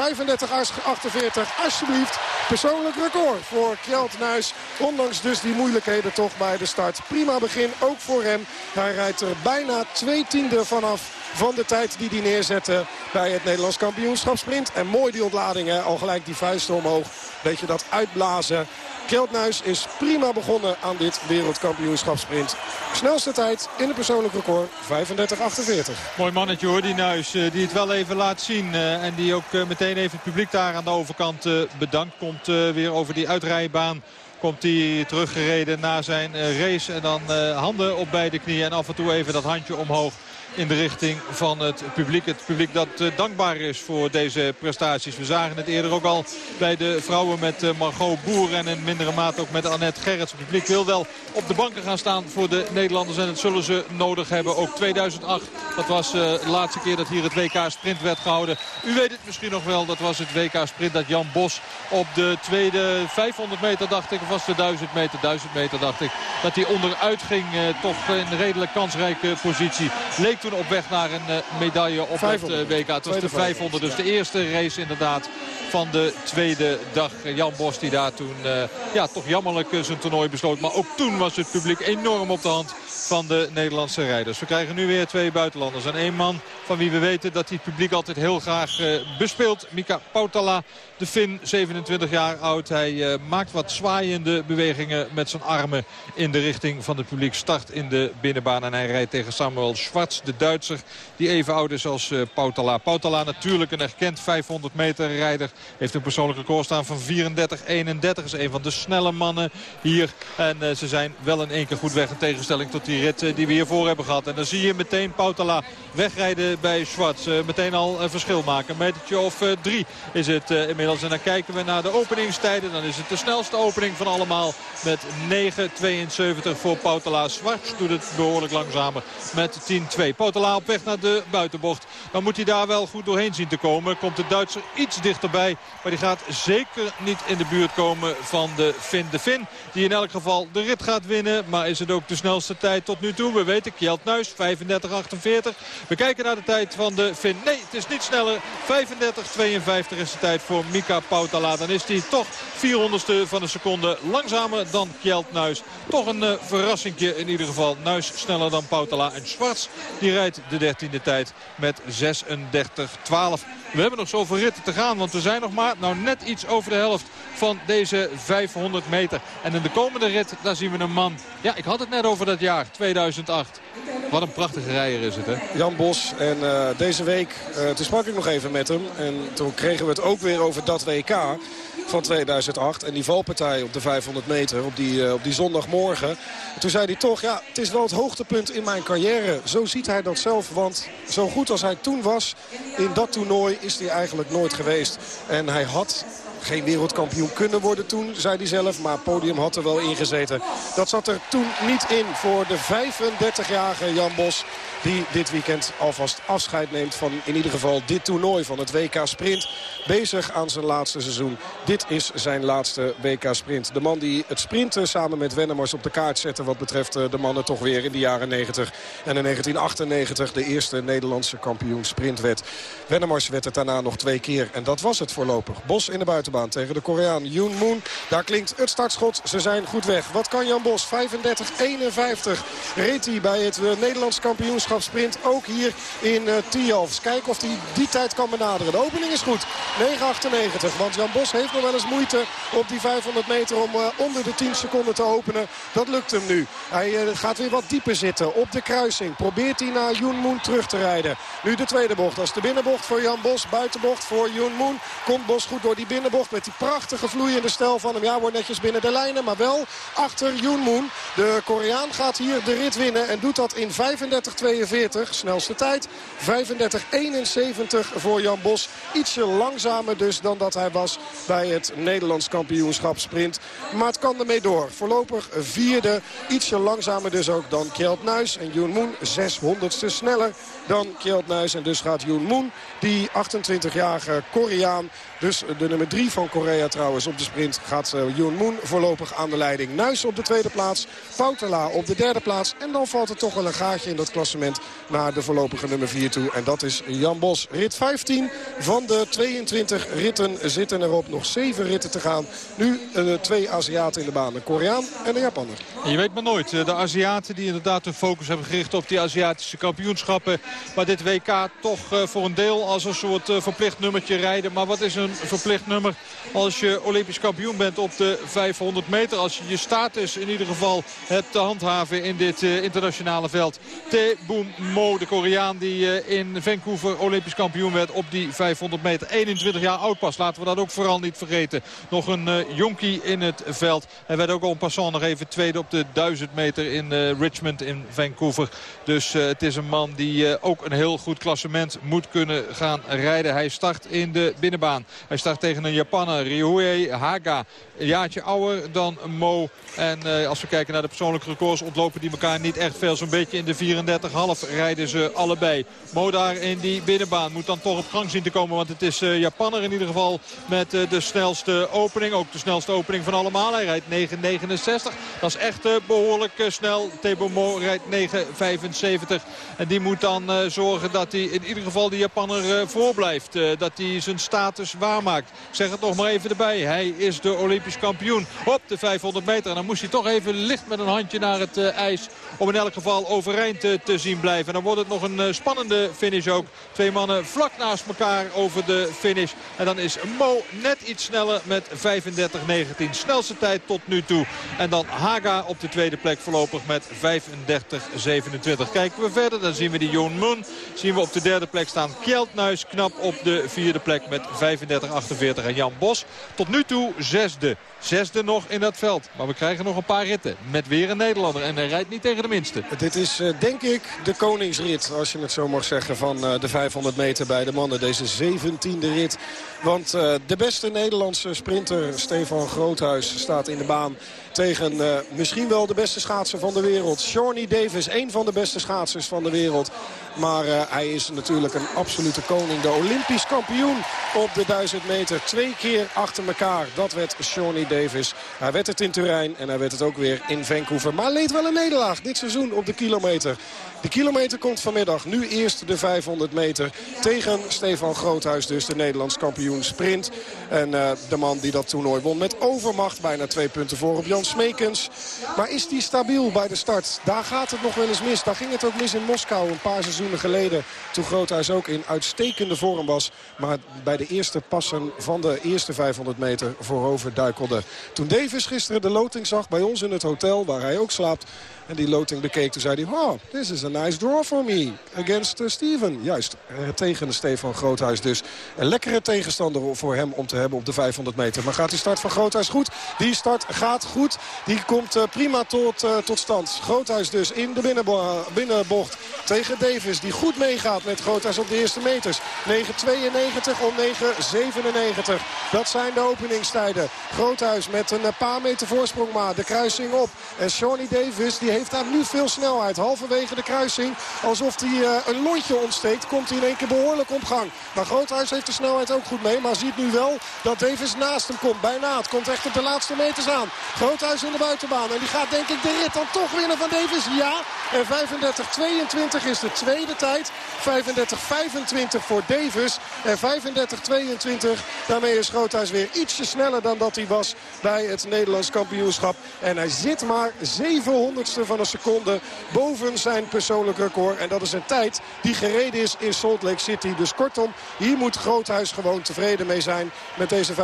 Alsjeblieft. Persoonlijk record voor Kjeld Nuis. Ondanks dus die moeilijkheden toch bij de start. Prima begin ook voor hem. Hij rijdt er bijna twee tiende vanaf van de tijd die hij neerzette bij het Nederlands kampioenschap sprint. En mooi die ontlading, al gelijk die vuisten omhoog. Beetje dat uitblazen. Keldnuis is prima begonnen aan dit wereldkampioenschap sprint. Snelste tijd in de persoonlijk record 35-48. Mooi mannetje hoor, die Nuis. eh, Die het wel even laat zien. eh, En die ook eh, meteen even het publiek daar aan de overkant bedankt. Komt weer over die uitrijbaan. Komt hij teruggereden na zijn race. En dan handen op beide knieën. En af en toe even dat handje omhoog in de richting van het publiek. Het publiek dat eh, dankbaar is voor deze prestaties. We zagen het eerder ook al bij de vrouwen met eh, Margot Boer en in mindere mate ook met Annette Gerrits. Het publiek wil wel op de banken gaan staan voor de Nederlanders en dat zullen ze nodig hebben. Ook 2008, dat was eh, de laatste keer dat hier het WK Sprint werd gehouden. U weet het misschien nog wel, dat was het WK Sprint dat Jan Bos op de tweede 500 meter dacht ik, of was de 1000 meter, 1000 meter dacht ik, dat hij onderuit ging. toch in een redelijk kansrijke positie. Leek toen op weg naar een eh, medaille op 500. het eh, WK. Het was de 500, dus de eerste race inderdaad van de tweede dag. Jan Bos die daar toen eh, ja, toch jammerlijk eh, zijn toernooi besloot. Maar ook toen was het publiek enorm op de hand van de Nederlandse rijders. We krijgen nu weer twee buitenlanders. En één man van wie we weten dat hij het publiek altijd heel graag eh, bespeelt. Mika Pautala, de Fin, 27 jaar oud. Hij maakt wat zwaaiende bewegingen met zijn armen in de richting van het publiek. Start in de binnenbaan en hij rijdt tegen Samuel Schwartz, de Duitser. Die even oud is als eh, Pautala. Pautala natuurlijk een erkend 500 meter rijder. Heeft een persoonlijk record staan van 34-31. Is een van de snelle mannen hier. En eh, ze zijn wel in één keer goed weg in tegenstelling tot die rit eh, die we hiervoor hebben gehad. En dan zie je meteen Pautala wegrijden bij Schwartz. Eh, meteen al verschil maken. Een metertje of drie is het inmiddels. En dan kijken we naar de openingstijden. Dan is het de snelste opening van allemaal met 9.72 voor Pautala. Schwartz doet het behoorlijk langzamer met 10-2. Pautala op weg naar de buitenbocht. Dan moet hij daar wel goed doorheen zien te komen. Komt de Duitser iets dichterbij. Maar die gaat zeker niet in de buurt komen van de Fin. De Fin die in elk geval de rit gaat winnen. Maar is het ook de snelste tijd tot nu toe? We weten Kjeld Nuis 35-48. We kijken naar de tijd van de Fin. Nee, het is niet sneller. 35-52 is de tijd voor Mika Pautala. Dan is hij toch 400ste van een seconde langzamer dan Kjeld Nuis. Toch een uh, verrassingje in ieder geval. Nuis sneller dan Pautala. En Schwartz die rijdt de 13e tijd met 36-12. We hebben nog zoveel ritten te gaan, want we zijn nog maar nou net iets over de helft van deze 500 meter. En in de komende rit, daar zien we een man. Ja, ik had het net over dat jaar, 2008. Wat een prachtige rijder is het, hè? Jan Bos. En uh, deze week, uh, toen sprak ik nog even met hem. En toen kregen we het ook weer over dat WK van 2008. En die valpartij op de 500 meter op die, uh, op die zondagmorgen. En toen zei hij toch, ja, het is wel het hoogtepunt in mijn carrière. Zo ziet hij dat zelf. Want zo goed als hij toen was in dat toernooi is hij eigenlijk nooit geweest. En hij had geen wereldkampioen kunnen worden toen, zei hij zelf. Maar podium had er wel in gezeten. Dat zat er toen niet in voor de 35-jarige Jan Bos. Die dit weekend alvast afscheid neemt van in ieder geval dit toernooi van het WK Sprint. Bezig aan zijn laatste seizoen. Dit is zijn laatste WK Sprint. De man die het sprinten samen met Wennemars op de kaart zette wat betreft de mannen toch weer in de jaren 90. En in 1998 de eerste Nederlandse kampioen sprint werd. Wennemars werd het daarna nog twee keer. En dat was het voorlopig. Bos in de buitenbal. Tegen de Koreaan Yoon Moon. Daar klinkt het startschot. Ze zijn goed weg. Wat kan Jan Bos? 35-51 reed hij bij het eh, Nederlands kampioenschap sprint. Ook hier in uh, Tialf. Kijken of hij die tijd kan benaderen. De opening is goed. 9.98. Want Jan Bos heeft nog wel eens moeite op die 500 meter om uh, onder de 10 seconden te openen. Dat lukt hem nu. Hij gaat weer wat dieper zitten op de kruising. Probeert hij naar Yoon Moon terug te rijden. Nu de tweede bocht. Is de binnenbocht voor Jan Bos. Buitenbocht voor Yoon Moon. Komt Bos goed door die binnenbocht met die prachtige vloeiende stijl van hem. Ja, wordt netjes binnen de lijnen. Maar wel achter Yoon Moon. De Koreaan gaat hier de rit winnen. En doet dat in 35-42. Snelste tijd. 35-71 voor Jan Bos. Ietsje langzamer dus dan dat hij was bij het Nederlands kampioenschap sprint. Maar het kan ermee door. Voorlopig vierde. Ietsje langzamer dus ook dan Kjeld Nuis. En Yoon Moon 600ste sneller dan Kjeld Nuis. En dus gaat Yoon Moon, die 28-jarige Koreaan... dus de nummer 3 van Korea trouwens op de sprint... gaat Yoon Moon voorlopig aan de leiding. Nuis op de tweede plaats, Poutela op de derde plaats. En dan valt er toch wel een gaatje in dat klassement naar de voorlopige nummer 4 toe. En dat is Jan Bos. Rit 15 van de 22 ritten zitten erop. Nog 7 ritten te gaan. Nu uh, twee Aziaten in de baan. Een Koreaan en een Japanner. Je weet maar nooit. De Aziaten die inderdaad hun focus hebben gericht op die Aziatische kampioenschappen. Maar dit WK toch uh, voor een deel als een soort uh, verplicht nummertje rijden. Maar wat is een verplicht nummer als je Olympisch kampioen bent op de 500 meter? Als je je status in ieder geval hebt te handhaven in dit uh, internationale veld. Te Boom Mo, de Koreaan die in Vancouver Olympisch kampioen werd op die 500 meter. 21 jaar oud pas, laten we dat ook vooral niet vergeten. Nog een jonkie in het veld. Hij werd ook al een passant nog even tweede op de 1000 meter in Richmond in Vancouver. Dus het is een man die ook een heel goed klassement moet kunnen gaan rijden. Hij start in de binnenbaan. Hij start tegen een Japaner, Ryuhei Haga. Een jaartje ouder dan Mo. En uh, als we kijken naar de persoonlijke records ontlopen die elkaar niet echt veel. Zo'n beetje in de 34,5 rijden ze allebei. Mo daar in die binnenbaan moet dan toch op gang zien te komen. Want het is uh, Japaner in ieder geval met uh, de snelste opening. Ook de snelste opening van allemaal. Hij rijdt 9,69. Dat is echt behoorlijk snel. Tebo Mo rijdt 9,75. En die moet dan zorgen dat hij in ieder geval die Japaner voorblijft. dat hij zijn status waarmaakt. Ik zeg het nog maar even erbij. Hij is de Olympisch kampioen op de 500 meter. En dan moest hij toch even licht met een handje naar het ijs. Om in elk geval overeind te, zien blijven. En dan wordt het nog een spannende finish ook. Twee mannen vlak naast elkaar over de finish. En dan is Mo net iets sneller met 35-19. Snelste tijd tot nu toe. En dan Haga op de tweede plek voorlopig met 35-27. Kijken we verder. Dan zien we die Joon Moon. Zien we op de derde plek staan Kjeldnuis. Knap op de vierde plek met 35-48. En Jan Bos tot nu toe zesde. Zesde nog in dat veld. Maar we krijgen nog een paar ritten. Met weer een Nederlander. En hij rijdt niet tegen de minste. Dit is uh, denk ik de koningsrit. Als je het zo mag zeggen van uh, de 500 meter bij de mannen. Deze 17e rit. Want uh, de beste Nederlandse sprinter Stefan Groothuis staat in de baan. Tegen misschien wel de beste schaatser van de wereld. Shawnee Davis, een van de beste schaatsers van de wereld. Maar uh, hij is natuurlijk een absolute koning. De Olympisch kampioen op de 1000 meter. Twee keer achter elkaar. Dat werd Shawnee Davis. Hij werd het in Turijn en hij werd het ook weer in Vancouver. Maar leed wel een nederlaag dit seizoen op de kilometer. De kilometer komt vanmiddag. Nu eerst de 500 meter tegen Stefan Groothuis. Dus de Nederlands kampioen sprint. En uh, de man die dat toernooi won met overmacht. Bijna twee punten voor op Jan Smekens. Maar is die stabiel bij de start? Daar gaat het nog wel eens mis. Daar ging het ook mis in Moskou een paar seizoenen geleden. Toen Groothuis ook in uitstekende vorm was. Maar bij de eerste passen van de eerste 500 meter voorover duikelde. Toen Davis gisteren de loting zag bij ons in het hotel waar hij ook slaapt. En die loting bekeek, toen zei hij... Oh, this is a nice draw for me. Against uh, Steven. Juist, uh, tegen Stefan Groothuis dus. Een lekkere tegenstander voor hem om te hebben op de 500 meter. Maar gaat die start van Groothuis goed? Die start gaat goed. Die komt uh, prima tot, tot stand. Groothuis dus in de binnenbo binnenbocht tegen Davis. Die goed meegaat met Groothuis op de eerste meters. 9.92 om 9.97. Dat zijn de openingstijden. Groothuis met een paar meter voorsprong maar. De kruising op. En Shawnee Davis die heeft daar nu veel snelheid. Halverwege de kruising, alsof hij uh, een lontje ontsteekt, komt hij in één keer behoorlijk op gang. Maar Groothuis heeft de snelheid ook goed mee. Maar ziet nu wel dat Davis naast hem komt. Bijna. Het komt echt op de laatste meters aan. Groothuis in de buitenbaan. En die gaat denk ik de rit dan toch winnen van Davis. Ja. En 35-22 is de tweede tijd. 35-25 voor Davis. En 35-22. Daarmee is Groothuis weer ietsje sneller dan dat hij was bij het Nederlands kampioenschap. En hij zit maar 700ste van een seconde boven zijn persoonlijk record. En dat is een tijd die gereden is in Salt Lake City. Dus kortom, hier moet Groothuis gewoon tevreden mee zijn met deze 35-22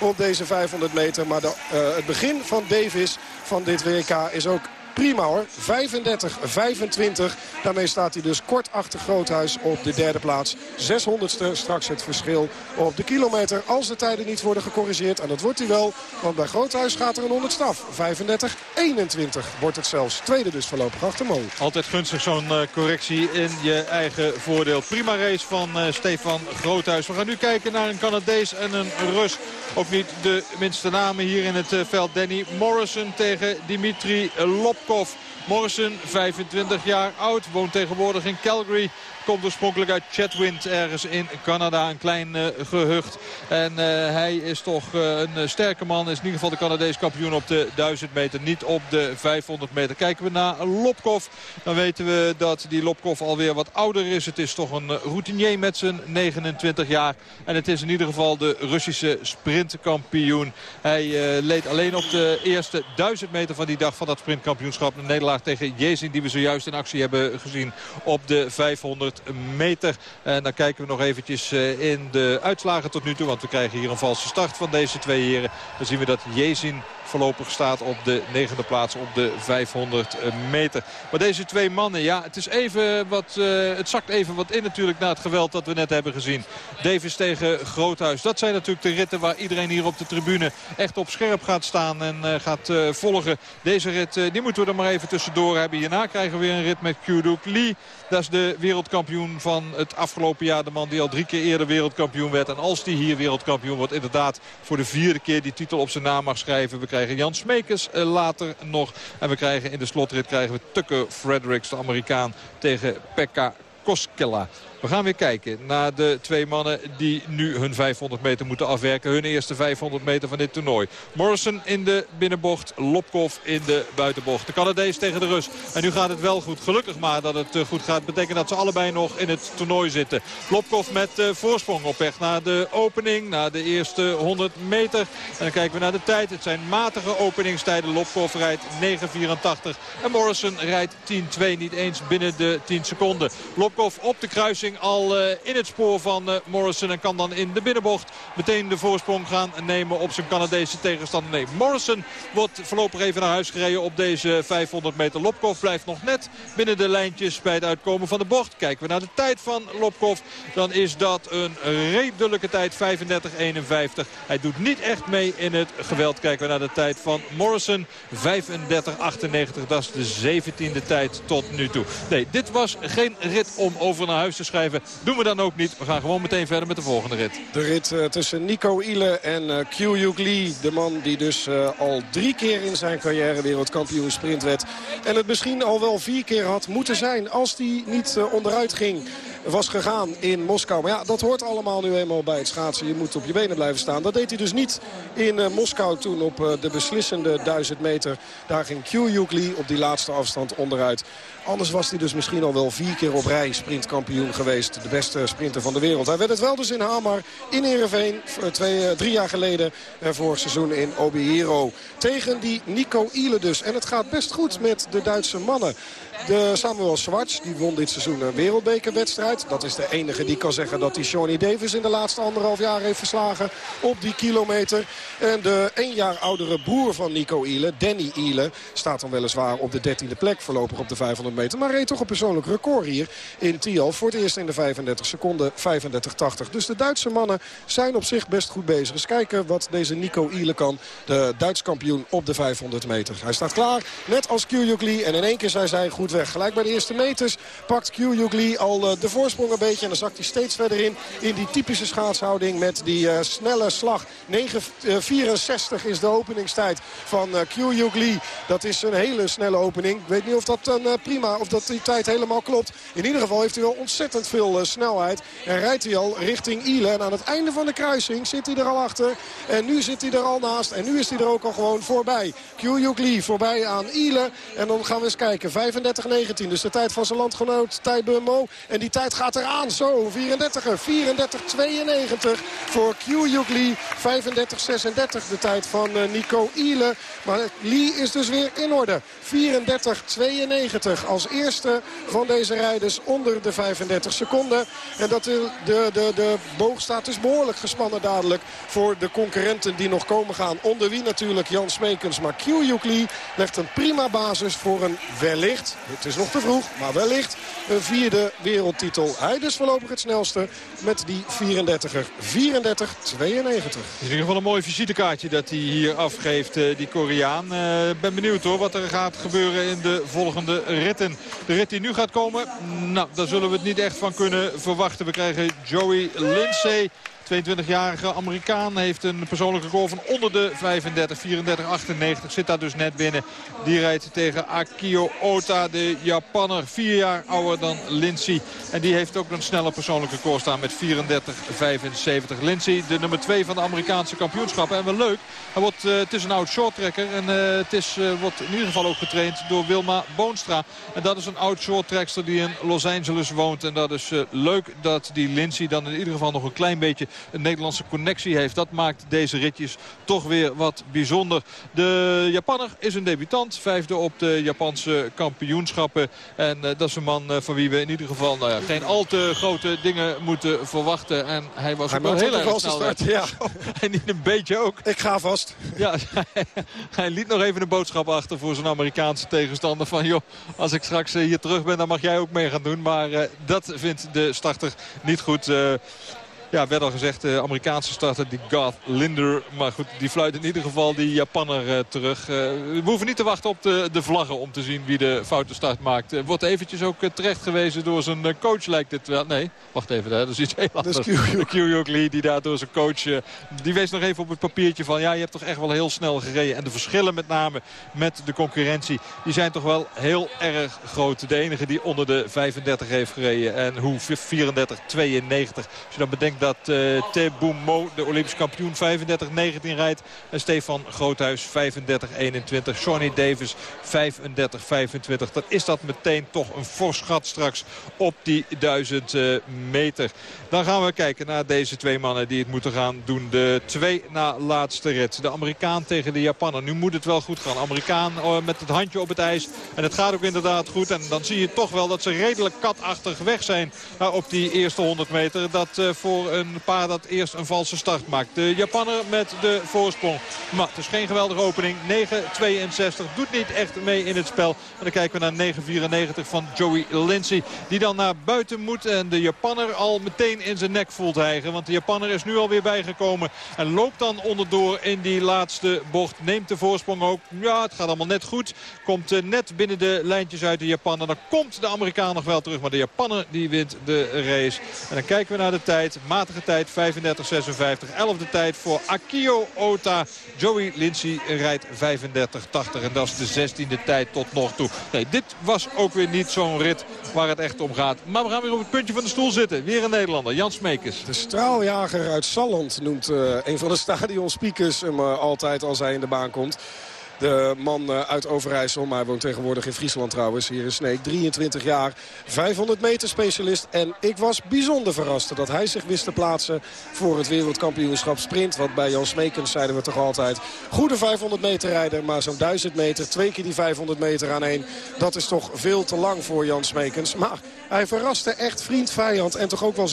op deze 500 meter. Maar de, eh, het begin van Davis van dit WK is ook prima hoor. 35-25. Daarmee staat hij dus kort achter Groothuis op de derde plaats. 600ste straks het verschil op de kilometer. Als de tijden niet worden gecorrigeerd. En dat wordt hij wel. Want bij Groothuis gaat er een 100 staf. 35-21 wordt het zelfs. Tweede dus voorlopig achter Mo. Altijd gunstig zo'n eh, correctie in je eigen voordeel. Prima race van eh, Stefan Groothuis. We gaan nu kijken naar een Canadees en een Rus. Ook niet de minste namen hier in het eh, veld. Danny Morrison tegen Dimitri Lopkov. Morrison, 25 jaar oud, woont tegenwoordig in Calgary. Komt oorspronkelijk uit Chatwind, ergens in Canada, een klein uh, gehucht. En uh, hij is toch uh, een sterke man, is in ieder geval de Canadees kampioen op de 1000 meter. Niet op de 500 meter. Kijken we naar Lopkov, dan weten we dat die Lopkov alweer wat ouder is. Het is toch een routinier met zijn 29 jaar. En het is in ieder geval de Russische sprintkampioen. Hij leed alleen op de eerste 1000 meter van die dag van dat sprintkampioenschap. Een nederlaag tegen Jezin die we zojuist in actie hebben gezien op de 500 meter. En dan kijken we nog eventjes in de uitslagen tot nu toe. Want we krijgen hier een valse start van deze twee heren. Dan zien we dat Jezin voorlopig staat op de negende plaats op de 500 meter. Maar deze twee mannen, ja, het is even wat, uh, het zakt even wat in natuurlijk na het geweld dat we net hebben gezien. Davis tegen Groothuis. Dat zijn natuurlijk de ritten waar iedereen hier op de tribune echt op scherp gaat staan en uh, gaat uh, volgen. Deze rit, die moeten we er maar even tussendoor hebben. Hierna krijgen we weer een rit met Kyuduk Lee. Dat is de wereldkampioen van het afgelopen jaar. De man die al drie keer eerder wereldkampioen werd. En als die hier wereldkampioen wordt, inderdaad voor de vierde keer die titel op zijn naam mag schrijven. We krijgen Jan Smekers later nog. En we krijgen in de slotrit krijgen we Tucker Fredericks, de Amerikaan, tegen Pekka Koskela. We gaan weer kijken naar de twee mannen die nu hun 500 meter moeten afwerken. Hun eerste 500 meter van dit toernooi. Morrison in de binnenbocht, Lopkov in de buitenbocht. De Canadees tegen de Rus. En nu gaat het wel goed. Gelukkig maar dat het goed gaat. Betekent dat ze allebei nog in het toernooi zitten. Lopkov met uh, voorsprong op weg naar de opening. Naar de eerste 100 meter. En dan kijken we naar de tijd. Het zijn matige openingstijden. Lopkov rijdt 9.84. En Morrison rijdt 10.2. Niet eens binnen de 10 seconden. Lopkov op de kruising al uh, in het spoor van uh, Morrison. En kan dan in de binnenbocht meteen de voorsprong gaan nemen op zijn Canadese tegenstander. Nee, Morrison wordt voorlopig even naar huis gereden op deze 500 meter. Lopkov blijft nog net binnen de lijntjes bij het uitkomen van de bocht. Kijken we naar de tijd van Lopkov. Dan is dat een redelijke tijd. 35-51. Hij doet niet echt mee in het geweld. Kijken we naar de tijd van Morrison. 35-98. Dat is de 17e tijd tot nu toe. Nee, dit was geen rit om over naar huis te schrijven. Doen we dan ook niet. We gaan gewoon meteen verder met de volgende rit. De rit uh, tussen Nico Ile en uh, Kyuyuk Lee. De man die dus uh, al drie keer in zijn carrière wereldkampioen sprint werd. En het misschien al wel vier keer had moeten zijn als die niet onderuit ging was gegaan in Moskou. Maar ja, dat hoort allemaal nu eenmaal bij het schaatsen. Je moet op je benen blijven staan. Dat deed hij dus niet in uh, Moskou toen op uh, de beslissende 1000 meter. Daar ging Kyuyuk Lee op die laatste afstand onderuit. Anders was hij dus misschien al wel vier keer op rij sprintkampioen geweest. De beste sprinter van de wereld. Hij werd het wel dus in Hamar, in Ereveen. Twee, drie jaar geleden en vorig seizoen in Obihiro. Tegen die Nico Ile dus. En het gaat best goed met de Duitse mannen. De Samuel Schwartz die won dit seizoen een wereldbekerwedstrijd. Dat is de enige die kan zeggen dat hij Shawnee Davis in de laatste anderhalf jaar heeft verslagen op die kilometer. En de één jaar oudere broer van Nico Ile, Danny Ile, staat dan weliswaar op de dertiende plek voorlopig op de 500 meter. Maar reed toch een persoonlijk record hier in Tial. Voor het eerst in de 35 seconden 35-80. Dus de Duitse mannen zijn op zich best goed bezig. Eens kijken wat deze Nico Ile kan. De Duits kampioen op de 500 meter. Hij staat klaar, net als Kyuyuk Lee. En in één keer zei zij goed weg. Gelijk bij de eerste meters pakt Kyuyuk Lee al eh, de voorsprong een beetje. En dan zakt hij steeds verder in. In die typische schaatshouding met die eh, snelle slag. 9.64 is de openingstijd van uh, Lee. Dat is een hele snelle opening. Ik weet niet of dat eh, prima, of dat die tijd helemaal klopt. In ieder geval heeft hij wel ontzettend veel eh, snelheid. En rijdt hij al richting Ile. En aan het einde van de kruising zit hij er al achter. En nu zit hij er al naast. En nu is hij er ook al gewoon voorbij. Kyuyuk Lee voorbij aan Ile. En dan gaan we eens kijken. 35-19. Dus de tijd van zijn landgenoot Taibe Mo. En die tijd gaat eraan. Zo, 34er. 34-92 voor Kyuyuk Lee. 35-36 de tijd van eh, Nico Ile. Maar Lee is dus weer in orde. 34-92 als eerste van deze rijders onder de 35 seconden. En dat de, de, de, boog staat behoorlijk gespannen dadelijk voor de concurrenten die nog komen gaan. Onder wie natuurlijk Jan Smekens. Maar Kyuyuk Lee legt een prima basis voor een wellicht, het is nog te vroeg, maar wellicht een vierde wereldtitel. Hij dus voorlopig het snelste met die 34er. 34-92. Het is in ieder geval een mooi visitekaartje dat hij hier afgeeft, eh, die Koreaan. Eh, Ik ben benieuwd hoor wat er gaat gebeuren in de volgende ritten. De rit die nu gaat komen, nou, daar zullen we het niet echt van kunnen verwachten. We krijgen Joey Lindsay. 22-jarige Amerikaan heeft een persoonlijke record van onder de 35, 34, 98. Zit daar dus net binnen. Die rijdt tegen Akio Ota, de Japanner. Vier jaar ouder dan Lindsay. En die heeft ook een snelle persoonlijke record staan met 34, 75. Lindsay, de nummer 2 van de Amerikaanse kampioenschappen. En wel leuk, hij wordt, eh, het is een oud shorttrekker. En eh, het is, eh, wordt in ieder geval ook getraind door Wilma Boonstra. En dat is een oud shorttrekster die in Los Angeles woont. En dat is leuk dat die Lindsay dan in ieder geval nog een klein beetje een Nederlandse connectie heeft. Dat maakt deze ritjes toch weer wat bijzonder. De Japanner is een debutant. Vijfde op de Japanse kampioenschappen. En eh, dat is een man eh, van wie we in ieder geval nou ja, geen al te grote dingen moeten verwachten. En hij was Hij ook heel erg snel. start, ja. En niet een beetje ook. Ik ga vast. Ja, hij liet nog even een boodschap achter voor zijn Amerikaanse tegenstander. Van joh, als ik straks eh, hier terug ben, dan mag jij ook mee gaan doen. Maar dat vindt de starter niet goed. Ja, werd al gezegd, de Amerikaanse starter, die Garth Linder. Maar goed, die fluit in ieder geval die Japanner eh, terug. Eh, we hoeven niet te wachten op de, de vlaggen om te zien wie de foute start maakt. Eh, wordt eventjes ook eh, terecht gewezen door zijn eh, coach lijkt het wel. Nee, wacht even, hè, dat is iets heel anders. De Kyuyuk Lee, die daar door zijn coach... eh, die wees nog even op het papiertje van... ja, je hebt toch echt wel heel snel gereden. En de verschillen met name met de concurrentie... die zijn toch wel heel erg groot. De enige die onder de 35 heeft gereden. En hoe 34, 92. Als je dan bedenkt dat eh Tebou Mo, de Olympisch kampioen, 35-19 rijdt. En Stefan Groothuis 35-21. Johnny Davis 35-25. Dan is dat meteen toch een fors gat straks op die 1000 eh, meter. Dan gaan we kijken naar deze twee mannen die het moeten gaan doen. De twee na laatste rit. De Amerikaan tegen de Japaner. Nu moet het wel goed gaan. Amerikaan eh, met het handje op het ijs. En het gaat ook inderdaad goed. En dan zie je toch wel dat ze redelijk katachtig weg zijn eh, op die eerste 100 meter. Dat eh, een paar dat eerst een valse start maakt. De Japanner met de voorsprong. Maar het is geen geweldige opening. 9.62 doet niet echt mee in het spel. En dan kijken we naar 9.94 van Joey Lindsay. Die dan naar buiten moet. En de Japanner al meteen in zijn nek voelt hijgen. Want de Japanner is nu alweer bijgekomen. En loopt dan onderdoor in die laatste bocht. Neemt de voorsprong ook. Ja, het gaat allemaal net goed. Komt eh, net binnen de lijntjes uit de Japaner. Dan komt de Amerikaan nog wel terug. Maar de Japanner die wint de race. En dan kijken we naar de tijd. Matige tijd 35-56. Elfde tijd voor Akio Ota. Joey Lindsay rijdt 35-80. En dat is de zestiende tijd tot nog toe. Nee, dit was ook weer niet zo'n rit waar het echt om gaat. Maar we gaan weer op het puntje van de stoel zitten. Weer een Nederlander, Jan Smekers. De straaljager uit Salland noemt eh, een van de stadionspeakers hem eh, altijd als hij in de baan komt. De man eh, uit Overijssel, maar hij woont tegenwoordig in Friesland trouwens. Hier in Sneek, 23 jaar, 500 meter specialist. En ik was bijzonder verrast dat hij zich wist te plaatsen voor het wereldkampioenschap sprint. Want bij Jan Smekens zeiden we toch altijd, goede 500 meter rijder. Maar zo'n 1000 meter, twee keer die 500 meter aan één. Dat is toch veel te lang voor Jan Smekens. Maar Hij verraste echt vriend, vijand en toch ook wel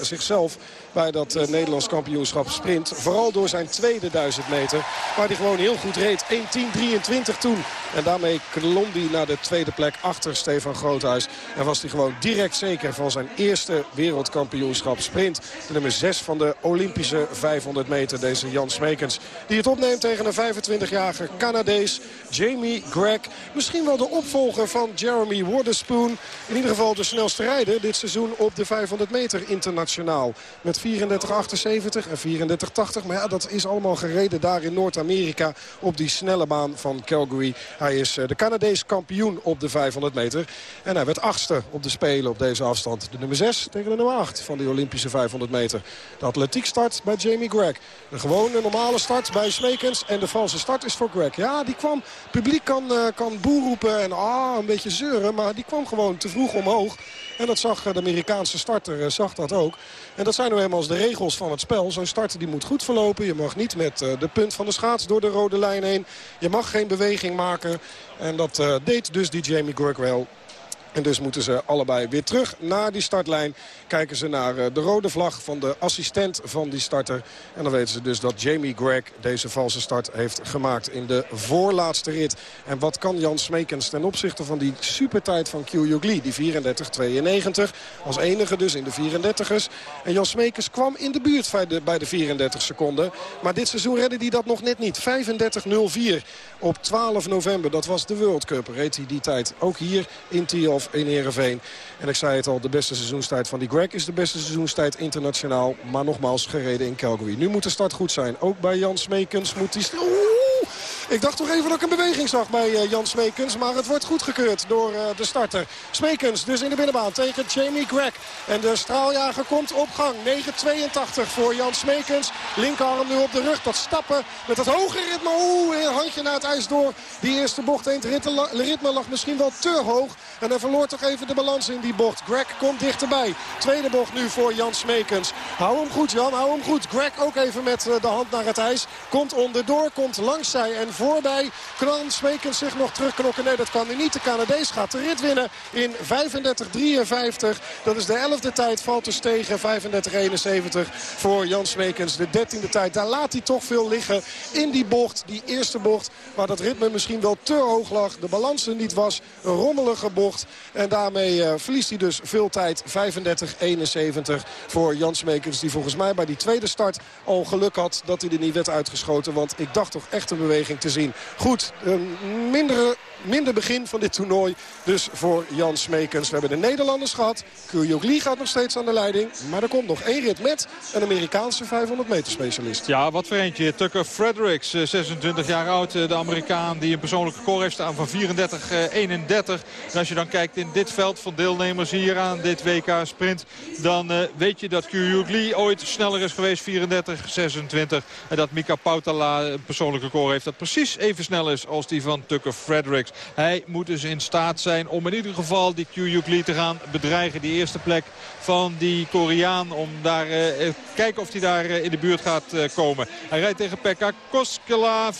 zichzelf, bij dat eh, Nederlands kampioenschap sprint. Vooral door zijn tweede 1000 meter. Waar hij gewoon heel goed reed. 1.10.23 toen. En daarmee klom hij naar de tweede plek achter Stefan Groothuis. En was hij gewoon direct zeker van zijn eerste wereldkampioenschap sprint. De nummer 6 van de Olympische 500 meter. Deze Jan Smekens. Die het opneemt tegen een 25-jarige Canadees. Jamie Gregg. Misschien wel de opvolger van Jeremy Waterspoon. In ieder geval snelste rijder dit seizoen op de 500 meter internationaal. Met 34,78 en 34,80. Maar ja, dat is allemaal gereden daar in Noord-Amerika op die snelle baan van Calgary. Hij is eh, de Canadees kampioen op de 500 meter. En hij werd achtste op de Spelen op deze afstand. De nummer 6 tegen de nummer 8 van die Olympische 500 meter. De atletiek start bij Jamie Gregg. De gewone normale start bij Smekens. En de valse start is voor Gregg. Ja, die kwam. Publiek kan, eh, kan boer roepen en ah, een beetje zeuren. Maar die kwam gewoon te vroeg omhoog. En dat zag eh, de Amerikaanse starter, zag dat ook. En dat zijn nou helemaal de regels van het spel. Zo'n starter die moet goed verlopen. Je mag niet met de punt van de schaats door de rode lijn heen. Je mag geen beweging maken. En dat deed dus die Jamie Gregg wel. En dus moeten ze allebei weer terug naar die startlijn. Kijken ze naar de rode vlag van de assistent van die starter. En dan weten ze dus dat Jamie Gregg deze valse start heeft gemaakt in de voorlaatste rit. En wat kan Jan Smekens ten opzichte van die supertijd van Lee, die 34-92. Als enige dus in de 34ers. En Jan Smekens kwam in de buurt bij de, bij de 34 seconden. Maar dit seizoen redde hij dat nog net niet. 35-04 op 12 november. Dat was de World Cup. Reed hij die tijd ook hier in In Heerenveen. En ik zei het al, de beste seizoenstijd van die Greg is de beste seizoenstijd internationaal. Maar nogmaals gereden in Calgary. Nu moet de start goed zijn. Ook bij Jan Smekens moet die... Ik dacht toch even dat ik een beweging zag bij uh, Jan Smekens. Maar het wordt goedgekeurd door uh, de starter. Smekens dus in de binnenbaan tegen Jamie Gregg. En de straaljager komt op gang. 9.82 voor Jan Smekens. Linkerarm nu op de rug. Dat stappen met dat hoge ritme. Oeh, handje naar het ijs door. Die eerste bocht. Het ritme lag misschien wel te hoog. En hij verloor toch even de balans in die bocht. Greg komt dichterbij. Tweede bocht nu voor Jan Smekens. Hou hem goed Jan, hou hem goed. Greg ook even met uh, de hand naar het ijs. Komt onderdoor, komt langs zij en voorbij. Kan Smekens zich nog terugknokken? Nee, dat kan hij niet. De Canadees gaat de rit winnen in 35-53. Dat is de elfde tijd. Valt dus tegen 35-71 voor Jan Smekens. De dertiende tijd. Daar laat hij toch veel liggen in die bocht. Die eerste bocht waar dat ritme misschien wel te hoog lag. De balans er niet was. Een rommelige bocht. En daarmee uh, verliest hij dus veel tijd. 35-71 voor Jan Smekens. Die volgens mij bij die tweede start al geluk had dat hij er niet werd uitgeschoten. Want ik dacht toch echt een beweging te zien. Goed, een mindere, minder begin van dit toernooi. Dus voor Jan Smekens. We hebben de Nederlanders gehad. Lee gaat nog steeds aan de leiding. Maar er komt nog één rit met een Amerikaanse 500 meter specialist. Ja, wat voor eentje. Tucker Fredericks, 26 jaar oud. De Amerikaan die een persoonlijke record heeft staan van 34-31. En als je dan kijkt in dit veld van deelnemers hier aan dit WK Sprint... dan weet je dat Lee ooit sneller is geweest, 34-26. En dat Mika Pautala een persoonlijke record heeft dat precies even snel is als die van Tucker Fredericks. Hij moet dus in staat zijn om in ieder geval die Q Lee te gaan bedreigen. Die eerste plek van die Koreaan. Om daar uh, kijken of hij daar uh, in de buurt gaat komen. Hij rijdt tegen Pekka Koskela. 34-50.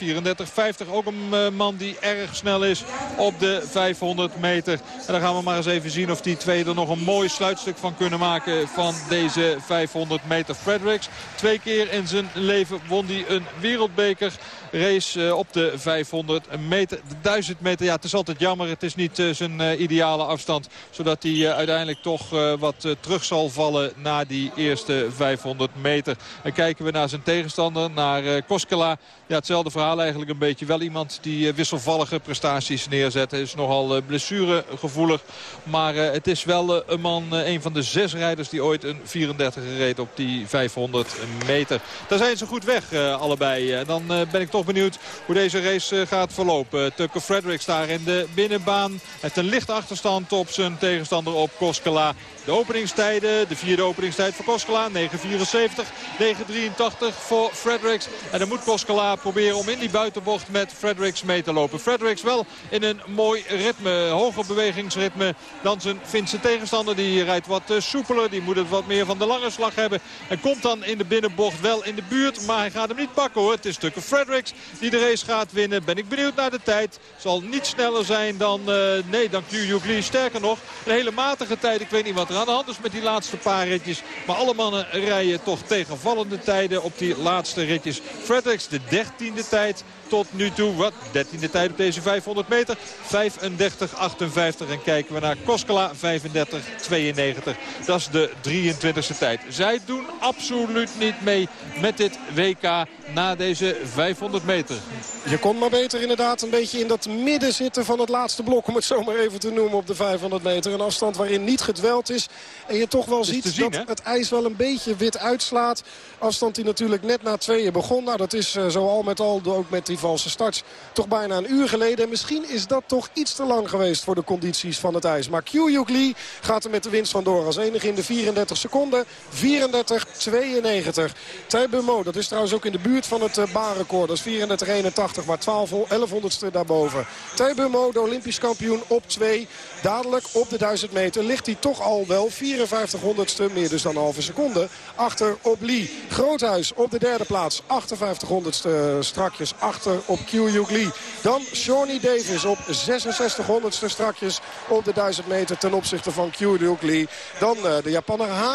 Ook een man die erg snel is op de 500 meter. En dan gaan we maar eens even zien of die twee er nog een mooi sluitstuk van kunnen maken van deze 500 meter. Fredericks, twee keer in zijn leven won hij een wereldbeker race op de 500 meter. De 1000 meter, ja het is altijd jammer. Het is niet zijn ideale afstand. Zodat hij uiteindelijk toch wat terug zal vallen na die eerste 500 meter. En kijken we naar zijn tegenstander, naar Koskela. Ja, hetzelfde verhaal eigenlijk een beetje. Wel iemand die wisselvallige prestaties neerzet. Is nogal blessuregevoelig. Maar het is wel een man, een van de zes rijders die ooit een 34 reed op die 500 meter. Daar zijn ze goed weg allebei. En dan ben ik toch benieuwd hoe deze race gaat verlopen. Tucker Fredericks daar in de binnenbaan. Hij heeft een lichte achterstand op zijn tegenstander op Koskela. De de vierde openingstijd voor Koskela. 9.74, 9.83 voor Fredericks. En dan moet Koskela proberen om in die buitenbocht met Fredericks mee te lopen. Fredericks wel in een mooi ritme, hoger bewegingsritme dan zijn Finse tegenstander. Die rijdt wat eh, soepeler, die moet het wat meer van de lange slag hebben. En komt dan in de binnenbocht wel in de buurt, maar hij gaat hem niet pakken hoor. Het is stukken Fredericks die de race gaat winnen. Ben ik benieuwd naar de tijd. Zal niet sneller zijn dan, uh, nee, dan Q. Sterker nog, een hele matige tijd. Ik weet niet wat er aan de hand is met die laatste paar ritjes. Maar alle mannen rijden toch tegenvallende tijden op die laatste ritjes. Fredericks de dertiende tijd tot nu toe. Wat? 13e tijd op deze 500 meter. 35-58. En kijken we naar Koskela 35-92. Dat is de 23e tijd. Zij doen absoluut niet mee met dit WK na deze 500 meter. Je kon maar beter inderdaad een beetje in dat midden zitten van het laatste blok. Om het zo maar even te noemen op de 500 meter. Een afstand waarin niet gedweld is. En je toch wel ziet zien, dat hè? het ijs wel een beetje wit uitslaat. Afstand die natuurlijk net na tweeën begon. Nou dat is eh, zo al met al, ook met die valse starts, toch bijna een uur geleden. En misschien is dat toch iets te lang geweest voor de condities van het ijs. Maar Kyuyuk Lee gaat er met de winst vandoor. Als enige in de 34 seconden. 34-92. Thij Bemo, dat is trouwens ook in de buurt van het uh, baanrecord. Dat is 34-81, maar 12, 1100ste daarboven. Thij Bemo, de Olympisch kampioen op 2. Dadelijk op de 1000 meter ligt hij toch al wel 54 honderdste, meer dus dan een halve seconde, achter op Lee. Groothuis op de derde plaats, 58 honderdste strakjes achter op Kyuyuk Lee. Dan Shawnee Davis op 66 honderdste strakjes op de 1000 meter ten opzichte van Kyuyuk Lee. Dan uh, de Japanner Ha